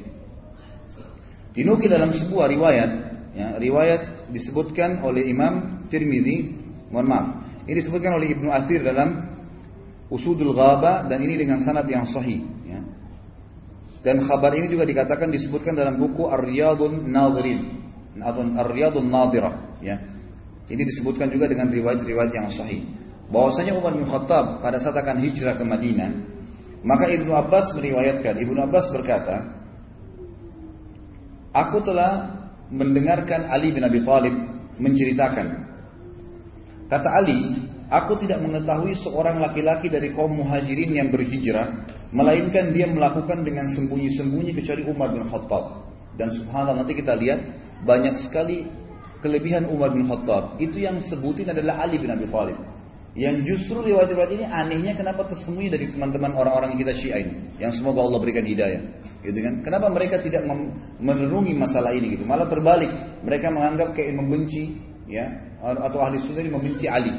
Dinukil dalam sebuah riwayat, ya, riwayat disebutkan oleh Imam Tirmizi, mohon maaf, ini disebutkan oleh Ibnu Athir dalam Usudul Ghaba dan ini dengan sanad yang sahih. Dan kabar ini juga dikatakan disebutkan dalam buku Ar-Riyadun Nadhirin atau Ar-Riyadun Nadhirah ya. Ini disebutkan juga dengan riwayat-riwayat yang sahih. Bahwasanya Umar bin Khattab pada saat akan hijrah ke Madinah, maka Ibnu Abbas meriwayatkan, Ibnu Abbas berkata, Aku telah mendengarkan Ali bin Abi Thalib menceritakan. Kata Ali, Aku tidak mengetahui seorang laki-laki dari kaum muhajirin yang berhijrah, melainkan dia melakukan dengan sembunyi-sembunyi kecuali Umar bin Khattab. Dan subhanallah nanti kita lihat banyak sekali kelebihan Umar bin Khattab. Itu yang sebutin adalah Ali bin Abi Thalib. Yang justru riwayat-riwayat ini anehnya kenapa tersembunyi dari teman-teman orang-orang kita Syiah ini. Yang semoga Allah berikan hidayah. Gitu kan? Kenapa mereka tidak menenungi masalah ini gitu? Malah terbalik, mereka menganggap kayak membenci ya atau ahli sunnah membenci Ali.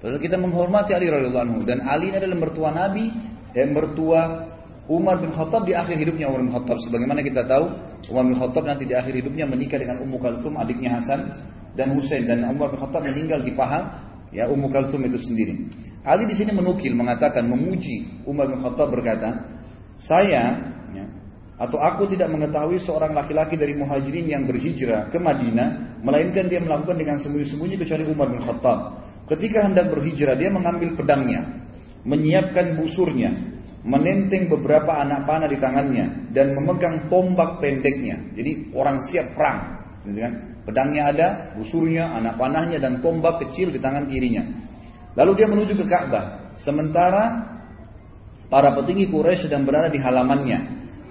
Lalu kita menghormati Ali radhiyallahu anhu dan Ali adalah mertua Nabi dan mertua Umar bin Khattab di akhir hidupnya Umar bin Khattab sebagaimana kita tahu Umar bin Khattab nanti di akhir hidupnya menikah dengan Ummu Kalsum adiknya Hasan dan Husain dan Umar bin Khattab meninggal di paha ya Ummu Kalsum itu sendiri. Ali di sini menukil mengatakan memuji Umar bin Khattab berkata, "Saya ya, atau aku tidak mengetahui seorang laki-laki dari muhajirin yang berhijrah ke Madinah, melainkan dia melakukan dengan sembunyi-sembunyi kecuali Umar bin Khattab. Ketika hendak berhijrah, dia mengambil pedangnya, menyiapkan busurnya, menenteng beberapa anak panah di tangannya, dan memegang tombak pendeknya. Jadi orang siap perang. Gitu kan? Pedangnya ada, busurnya, anak panahnya, dan tombak kecil di tangan kirinya. Lalu dia menuju ke Ka'bah. Sementara para petinggi Quraisy sedang berada di halamannya.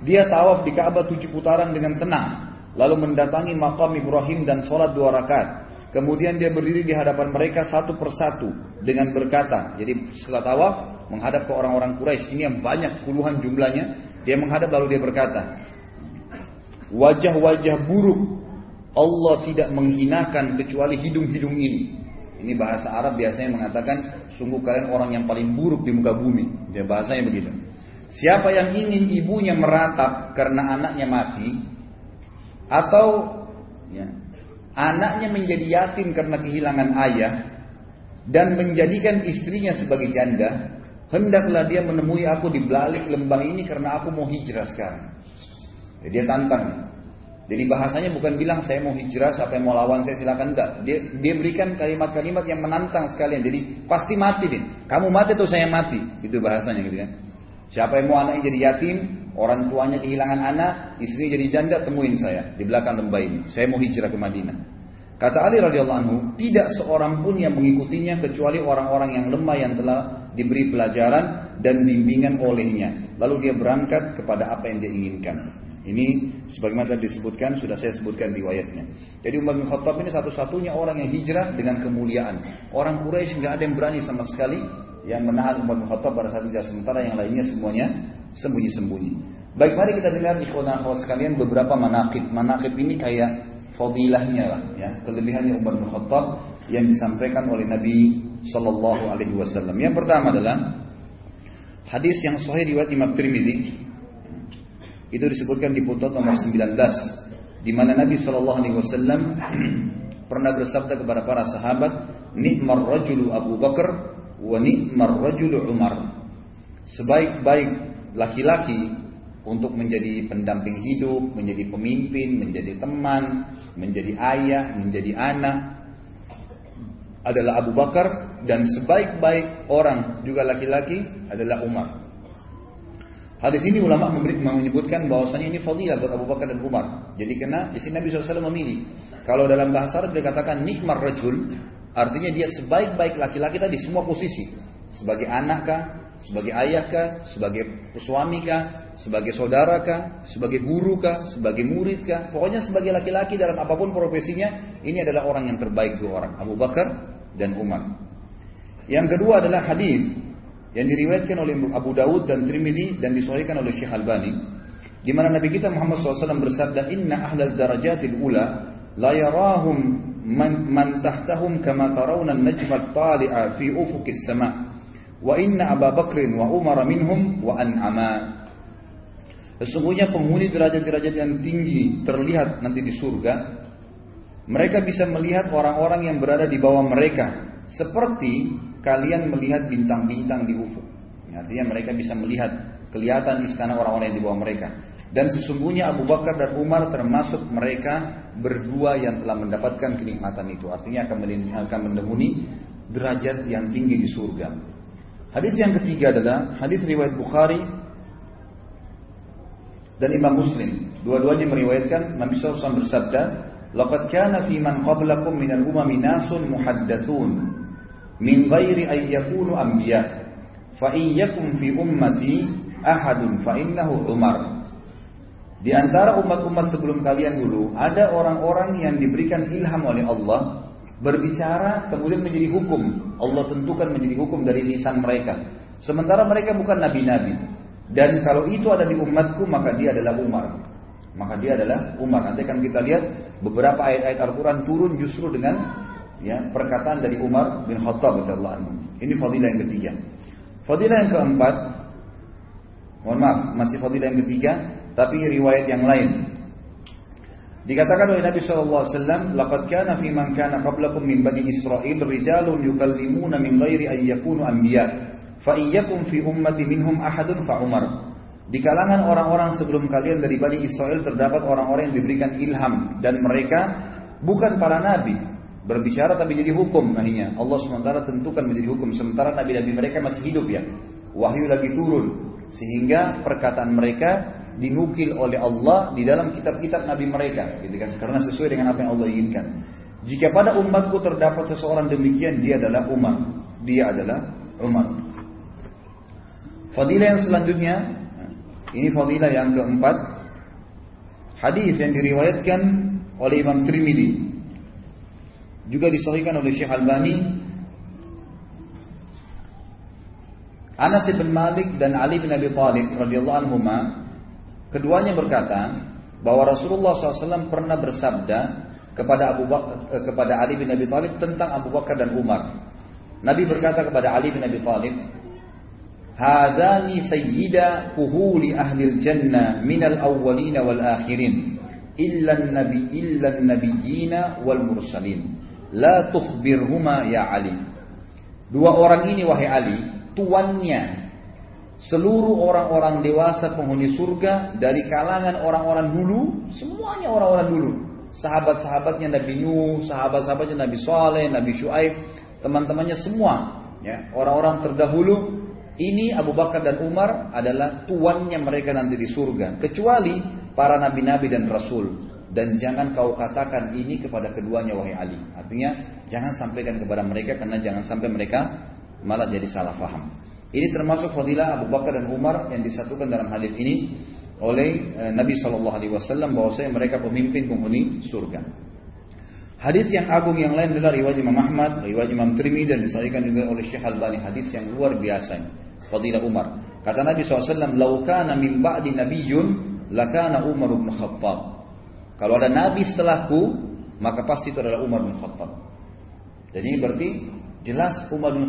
Dia tawaf di Ka'bah tujuh putaran dengan tenang, lalu mendatangi makam Ibrahim dan sholat dua rakaat. Kemudian dia berdiri di hadapan mereka satu persatu dengan berkata, jadi setelah tawaf menghadap ke orang-orang Quraisy ini yang banyak puluhan jumlahnya, dia menghadap lalu dia berkata, wajah-wajah buruk Allah tidak menghinakan kecuali hidung-hidung ini. Ini bahasa Arab biasanya mengatakan sungguh kalian orang yang paling buruk di muka bumi. Dia bahasanya begitu. Siapa yang ingin ibunya meratap karena anaknya mati, atau ya, anaknya menjadi yatim karena kehilangan ayah, dan menjadikan istrinya sebagai janda, hendaklah dia menemui aku di balik lembah ini karena aku mau hijrah sekarang. Jadi dia tantang. Jadi bahasanya bukan bilang saya mau hijrah, siapa yang mau lawan saya silakan enggak. Dia, dia berikan kalimat-kalimat yang menantang sekalian. Jadi pasti mati deh. Kamu mati atau saya mati. Itu bahasanya gitu ya. Siapa yang mau anaknya jadi yatim, orang tuanya kehilangan anak, istrinya jadi janda, temuin saya di belakang lembah ini. Saya mau hijrah ke Madinah. Kata Ali radhiyallahu anhu, tidak seorang pun yang mengikutinya kecuali orang-orang yang lemah yang telah diberi pelajaran dan bimbingan olehnya. Lalu dia berangkat kepada apa yang dia inginkan. Ini sebagaimana disebutkan, sudah saya sebutkan riwayatnya. Jadi Umar bin Khattab ini satu-satunya orang yang hijrah dengan kemuliaan. Orang Quraisy nggak ada yang berani sama sekali yang menahan Umar bin Khattab pada saat itu sementara yang lainnya semuanya sembunyi-sembunyi. Baik, mari kita dengar di khawat sekalian beberapa manakib. Manakib ini kayak fadilahnya lah, ya, kelebihannya Umar bin Khattab yang disampaikan oleh Nabi Shallallahu Alaihi Wasallam. Yang pertama adalah hadis yang sahih riwayat Imam Tirmidzi itu disebutkan di putut nomor 19 di mana Nabi Shallallahu Alaihi Wasallam [CLEARS THROAT] pernah bersabda kepada para sahabat, nikmar rajulu Abu Bakar wa ni'mar rajul Umar. Sebaik-baik laki-laki untuk menjadi pendamping hidup, menjadi pemimpin, menjadi teman, menjadi ayah, menjadi anak adalah Abu Bakar dan sebaik-baik orang juga laki-laki adalah Umar. Hadis ini ulama menyebutkan bahwasanya ini fadilah buat Abu Bakar dan Umar. Jadi kena di sini Nabi SAW memilih. Kalau dalam bahasa Arab dikatakan nikmar rajul, Artinya dia sebaik-baik laki-laki tadi semua posisi. Sebagai anak sebagai ayah kah, sebagai suami kah, sebagai saudara kah, sebagai guru kah, sebagai murid kah. Pokoknya sebagai laki-laki dalam apa pun profesinya, ini adalah orang yang terbaik dua orang. Abu Bakar dan Umar. Yang kedua adalah hadis yang diriwayatkan oleh Abu Dawud dan Trimidi dan disahihkan oleh Syekh Albani di mana Nabi kita Muhammad SAW bersabda inna ahlal darajatil ula la yarahum man, man tahtahum kama tarawna an-najma at-tali'a fi ufuqis sama' wa inna Abu Bakr wa Umar minhum wa an'ama Sesungguhnya penghuni derajat-derajat yang tinggi terlihat nanti di surga. Mereka bisa melihat orang-orang yang berada di bawah mereka. Seperti kalian melihat bintang-bintang di ufuk. Artinya mereka bisa melihat kelihatan istana orang-orang yang di bawah mereka. Dan sesungguhnya Abu Bakar dan Umar termasuk mereka berdua yang telah mendapatkan kenikmatan itu. Artinya akan menemuni derajat yang tinggi di surga. Hadis yang ketiga adalah hadis riwayat Bukhari dan Imam Muslim. Dua-duanya meriwayatkan Nabi SAW bersabda, "Laqad kana fi man qablakum min al-umami nasun muhaddatsun min ghairi an yakunu anbiya. Fa iyyakum fi ummati ahadun fa innahu Umar." Di antara umat-umat sebelum kalian dulu, ada orang-orang yang diberikan ilham oleh Allah berbicara kemudian menjadi hukum. Allah tentukan menjadi hukum dari lisan mereka. Sementara mereka bukan nabi-nabi. Dan kalau itu ada di umatku, maka dia adalah Umar. Maka dia adalah Umar. Nanti akan kita lihat beberapa ayat-ayat Al-Quran turun justru dengan ya perkataan dari Umar bin Khattab Ini fadilah yang ketiga. Fadilah yang keempat, mohon maaf, masih fadilah yang ketiga, tapi riwayat yang lain. Dikatakan oleh Nabi SAW, "Laqad kana fi man kana qablakum min bani Israel rijalun yukallimuna min ghairi an yakunu anbiya, fa iyyakum fi ummati minhum ahadun fa Umar." Di kalangan orang-orang sebelum kalian dari Bani Israel terdapat orang-orang yang diberikan ilham dan mereka bukan para nabi berbicara tapi jadi hukum nahinya. Allah SWT tentukan menjadi hukum sementara nabi-nabi mereka masih hidup ya. Wahyu lagi turun sehingga perkataan mereka dinukil oleh Allah di dalam kitab-kitab nabi mereka gitu kan karena sesuai dengan apa yang Allah inginkan. Jika pada umatku terdapat seseorang demikian dia adalah Umar. Dia adalah Umar. Fadilah yang selanjutnya ini fadilah yang keempat. Hadis yang diriwayatkan oleh Imam Trimidi juga disahihkan oleh Syekh Albani Anas bin Malik dan Ali bin Abi Thalib radhiyallahu anhuma keduanya berkata bahwa Rasulullah SAW pernah bersabda kepada Abu Bakar, eh, kepada Ali bin Abi Thalib tentang Abu Bakar dan Umar. Nabi berkata kepada Ali bin Abi Thalib, Hadani sayyida kuhuli ahli jannah minal awwalin wal akhirin illa nabi illa nabiyina wal mursalin la tukhbirhuma ya Ali dua orang ini wahai Ali tuannya seluruh orang-orang dewasa penghuni surga dari kalangan orang-orang dulu semuanya orang-orang dulu sahabat-sahabatnya Nabi Nuh sahabat-sahabatnya Nabi Saleh Nabi Shu'aib teman-temannya semua ya orang-orang terdahulu ini Abu Bakar dan Umar adalah tuannya mereka nanti di surga. Kecuali para nabi-nabi dan rasul. Dan jangan kau katakan ini kepada keduanya wahai Ali. Artinya jangan sampaikan kepada mereka karena jangan sampai mereka malah jadi salah faham. Ini termasuk fadilah Abu Bakar dan Umar yang disatukan dalam hadis ini oleh eh, Nabi Shallallahu Alaihi Wasallam bahwasanya mereka pemimpin penghuni surga. Hadis yang agung yang lain adalah riwayat Imam Ahmad, riwayat Imam Tirmidzi dan disahihkan juga oleh Syekh Albani hadis yang luar biasa fadilah Umar. Kata Nabi SAW, "Lau kana min ba'di nabiyyun, lakana Umar bin Khattab." Kalau ada nabi setelahku, maka pasti itu adalah Umar bin Khattab. Jadi berarti jelas Umar bin